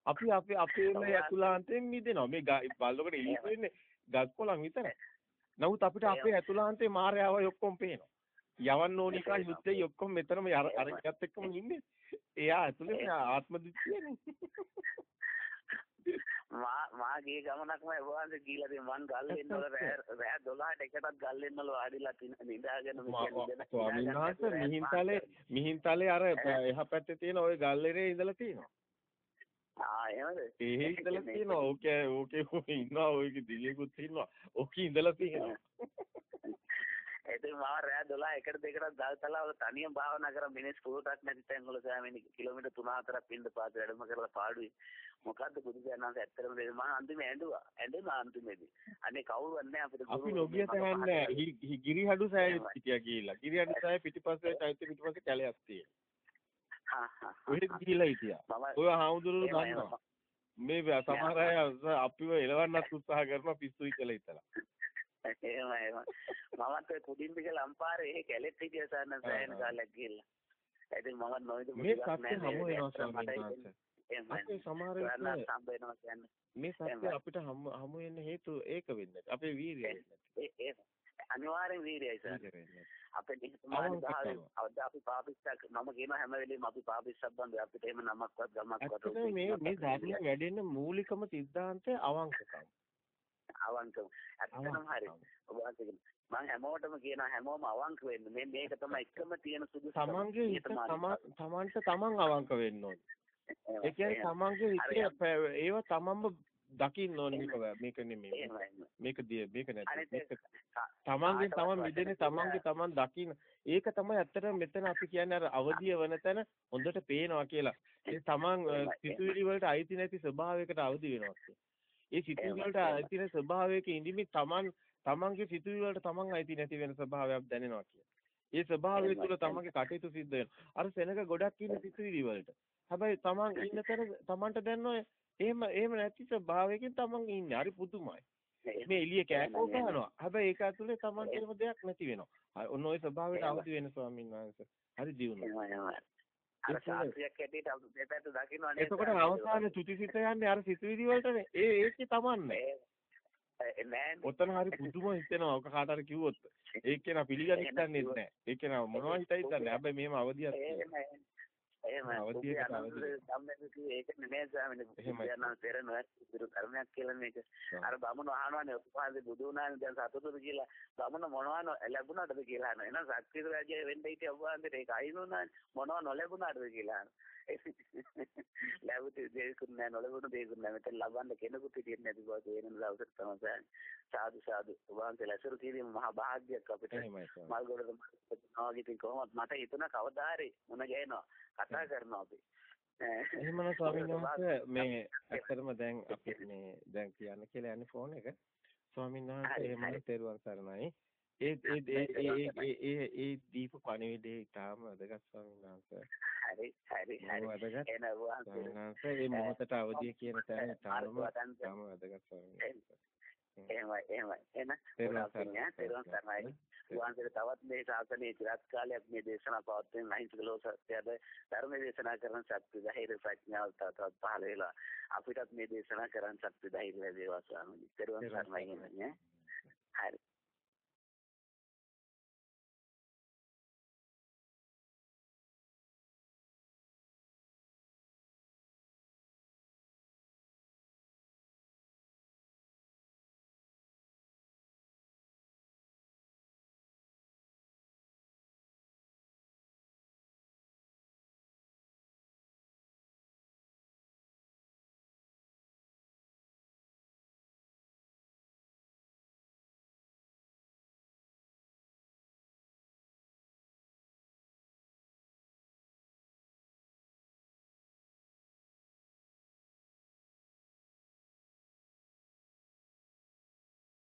අපි අපි අපේම ඇතුළාන්තයෙන් මිදෙනවා. මේ බල්ලකට ඉලිපු වෙන්නේ ගස් කොළන් විතරයි. නමුත් අපිට අපේ ඇතුළාන්තේ මායාවයි ඔක්කොම පේනවා. යවන්න ඕනි කා යුද්ධේ ඔක්කොම මෙතනම අරකට එක්කම ඉන්නේ. එයා ඇතුලේ ආත්ම දිට්ඨියනේ. *laughs* මා මා ගිය ගමනක්ම *laughs* වහන්සේ ගිහිලා තියෙන මං ගල්ලෙන් වල රෑ 12ට එකටත් ගල්ලෙන් වල වාඩිලා නිදාගෙන ස්වාමීන් වහන්සේ මිහින්තලේ මිහින්තලේ අර එහා පැත්තේ තියෙන ওই ගල්ලෙරේ ඉඳලා තියෙනවා. ආ එහෙමද? එහෙ ඉඳලා තියෙනවා. ඕකේ ඕකේ ඉන්නවා ඔයගේ දිලියකුත් ඉන්නවා. ඕකේ ඉඳලා තියෙනවා. ඉතින් මම රෑ 12 එකට දෙකටත් දල්තලාවල තනියම භාවනා කරා මිනිස් පුරුටක් නැති තැන් වල සෑමෙනි කිලෝමීටර් 3-4ක් පින්ද පාත වැඩම කරලා පාඩුවේ. මොකද්ද බුදුසයන්වන්සේ ඇත්තටම දෙන්නේ? මම අන්තිම ඇඬුවා. ඇඬුණා අන්තිමේදී. අනේ කවුරුවත් නැහැ අපිට අපි නොගිය තැනන්නේ ගිරිහඩු සෑය හිටියා කියලා ගිරිහඩු සෑය පිටිපස්සේ චෛත්‍ය පිටිපස්සේ කැලයක් තියෙනවා. ඔහෙ ගිහිලා හිටියා. ඔය හාමුදුරුවෝ දන්නවා. මේ සමහර අය අපිව එලවන්නත් උත්සාහ කරනවා පිස්සුයි කියලා හිතලා එහෙමයි *laughs* මමත් ඔය කුඩින්බික ලම්පාරේ ඒ කැලෙත් හිටිය සාන සෑහෙන කාලයක් ගිහිල්ලා. ඉතින් මම නොයිද මුලක් නැහැ. මේ සමහර මේ සත්‍ය අපිට හමු වෙන්න හේතු ඒක වෙන්නේ. අපේ වීරිය වෙන්නේ. අනිවාර්යෙන් වීරයයි සර්. අපේ නිහතමානීභාවය අවදා අපි පාපිස්සක් මම කියන හැම වෙලෙම අපි පාපිස්සක් බඳ අපිට එහෙම නමක්වත් ගමක්වත් මේ මේ ධර්ම වැඩෙන්න මූලිකම સિદ્ધාන්තය අවංකකම්. අවංකව. ඇත්තටම හරි. ඔබ වහන්සේ මම හැමෝටම කියන හැමෝම අවංක වෙන්න. මේ මේක තමයි එකම තියෙන සුදුසු. තමන්ගේ තමන්ට තමන් අවංක වෙන්න ඕනේ. ඒ කියන්නේ තමන්ගේ හිතේ ඒව තමන්ම දකින්න ඕනේ මේක මේක නෙමෙයි. මේක දිය මේක නැති. තමන්ගේ තමන් මිදෙන්නේ තමන්ගේ තමන් දකින්න. ඒක තමයි ඇත්තටම මෙතන අපි කියන්නේ අර අවදිය වන තැන හොඳට පේනවා කියලා. ඒ තමන් සිතුවිලි වලට අයිති නැති ස්වභාවයකට අවදි වෙනවා. ඒ සිතුවිලි වලට අයිති නැති ස්වභාවයක ඉඳිමින් තමන් තමන්ගේ සිතුවිලි වලට තමන් අයිති නැති වෙන ස්වභාවයක් දැනෙනවා කියන්නේ. ඒ ස්වභාවය තුළ තමන්ගේ කටයුතු සිද්ධ වෙනවා. අර සෙනඟ ගොඩක් ඉන්න සිතුවිලි වලට. හැබැයි තමන් ඉන්න තැන තමන්ට දැනනවා එහෙම එහෙම නැති ස්වභාවයකින් තමන් ඉන්නේ. හරි පුදුමයි. මේ එළිය කෑකෝ ගන්නවා. හැබැයි ඒක ඇතුලේ තමන් කියනම දෙයක් නැති වෙනවා. ඔන්න ඔය ස්වභාවයට අවදි වෙන ස්වාමීන් වහන්සේ. හරි දියුණුව. අර සාත්‍රියක් ඇටියට අපි දෙපැත්ත දකින්නවනේ. එතකොට අවසානයේ චුතිසිත යන්නේ අර සිතුවිලි වලටනේ. ඒ ඒකේ තමන්නේ. නෑ. ඔතන හරි පුදුම හිතෙනවා. ඔක කාට හරි කිව්වොත්. ඒක කෙනා පිළිගන්නේ නැහැ. ඒක කෙනා මොනවද හිතයිද නැහැ. හැබැයි මෙහෙම අවදියක් එහෙම අවදියකට අවදිය ඒක නෙමෙයි ස්වාමීනි. බුදුන් පෙරන ඉදිරි කර්මයක් කියලා මේක. අර බමුණු අහනවානේ උපපාදේ බුදු වුණානේ දැන් සතුටුද කියලා. බමුණ මොනවද ලැබුණාටද කියලා අහනවා. එහෙනම් ශක්තිය රාජ්‍යය වෙන්න හිටිය උපපාදේ ඒක අයිනුනානේ මොනව නොලැබුණාටද කියලා අහනවා මෙතන ලබන්න කෙනෙකුත් හිටියේ නැති බව තේරෙන දවසට තමයි සාදු සාදු. වහන්සේ ලැසුරු කිරීම මහා භාග්‍යයක් අපිට. මල් ගොඩට මල් ඉතින් කොහොමද මට හිතුණා කවදා හරි මුණ ගැහෙනවා. කතා කරනවා අපි. එහෙමනම් ස්වාමීන් වහන්සේ මේ ඇත්තටම දැන් අපි මේ දැන් කියන්න කියලා යන්නේ ෆෝන් එක. ස්වාමීන් වහන්සේ එහෙමනම් තෙරුවන් සරණයි. ඒ ඒ ඒ ඒ ඒ දීප පණිවිඩේ ඊටාම වැදගත් ස්වාමීන් වහන්සේ හරි හරි හරි. වැදගත් එන වහන්සේ මේ මොහොතට අවදිය කියන තැන තාම වදන්ත තාම වැදගත් ස්වාමීන් එහෙමයි එහෙමයි. එන තේරුම් තේරුම් ගන්නයි වහන්සේට තවත් මේ ශාසනයේ চিරාත් කාලයක් මේ දේශනා පවත්වන අහිංසක ලෝක සත්‍යද ධර්ම දේශනා කරන ශක්ති ධෛර්ය ප්‍රඥාව තවත් පහළ වෙලා අපිටත් මේ දේශනා කරන්න ශක්ති ධෛර්ය ලැබේවා ස්වාමීනි. ත්වන් සරණයි නේ. හරි.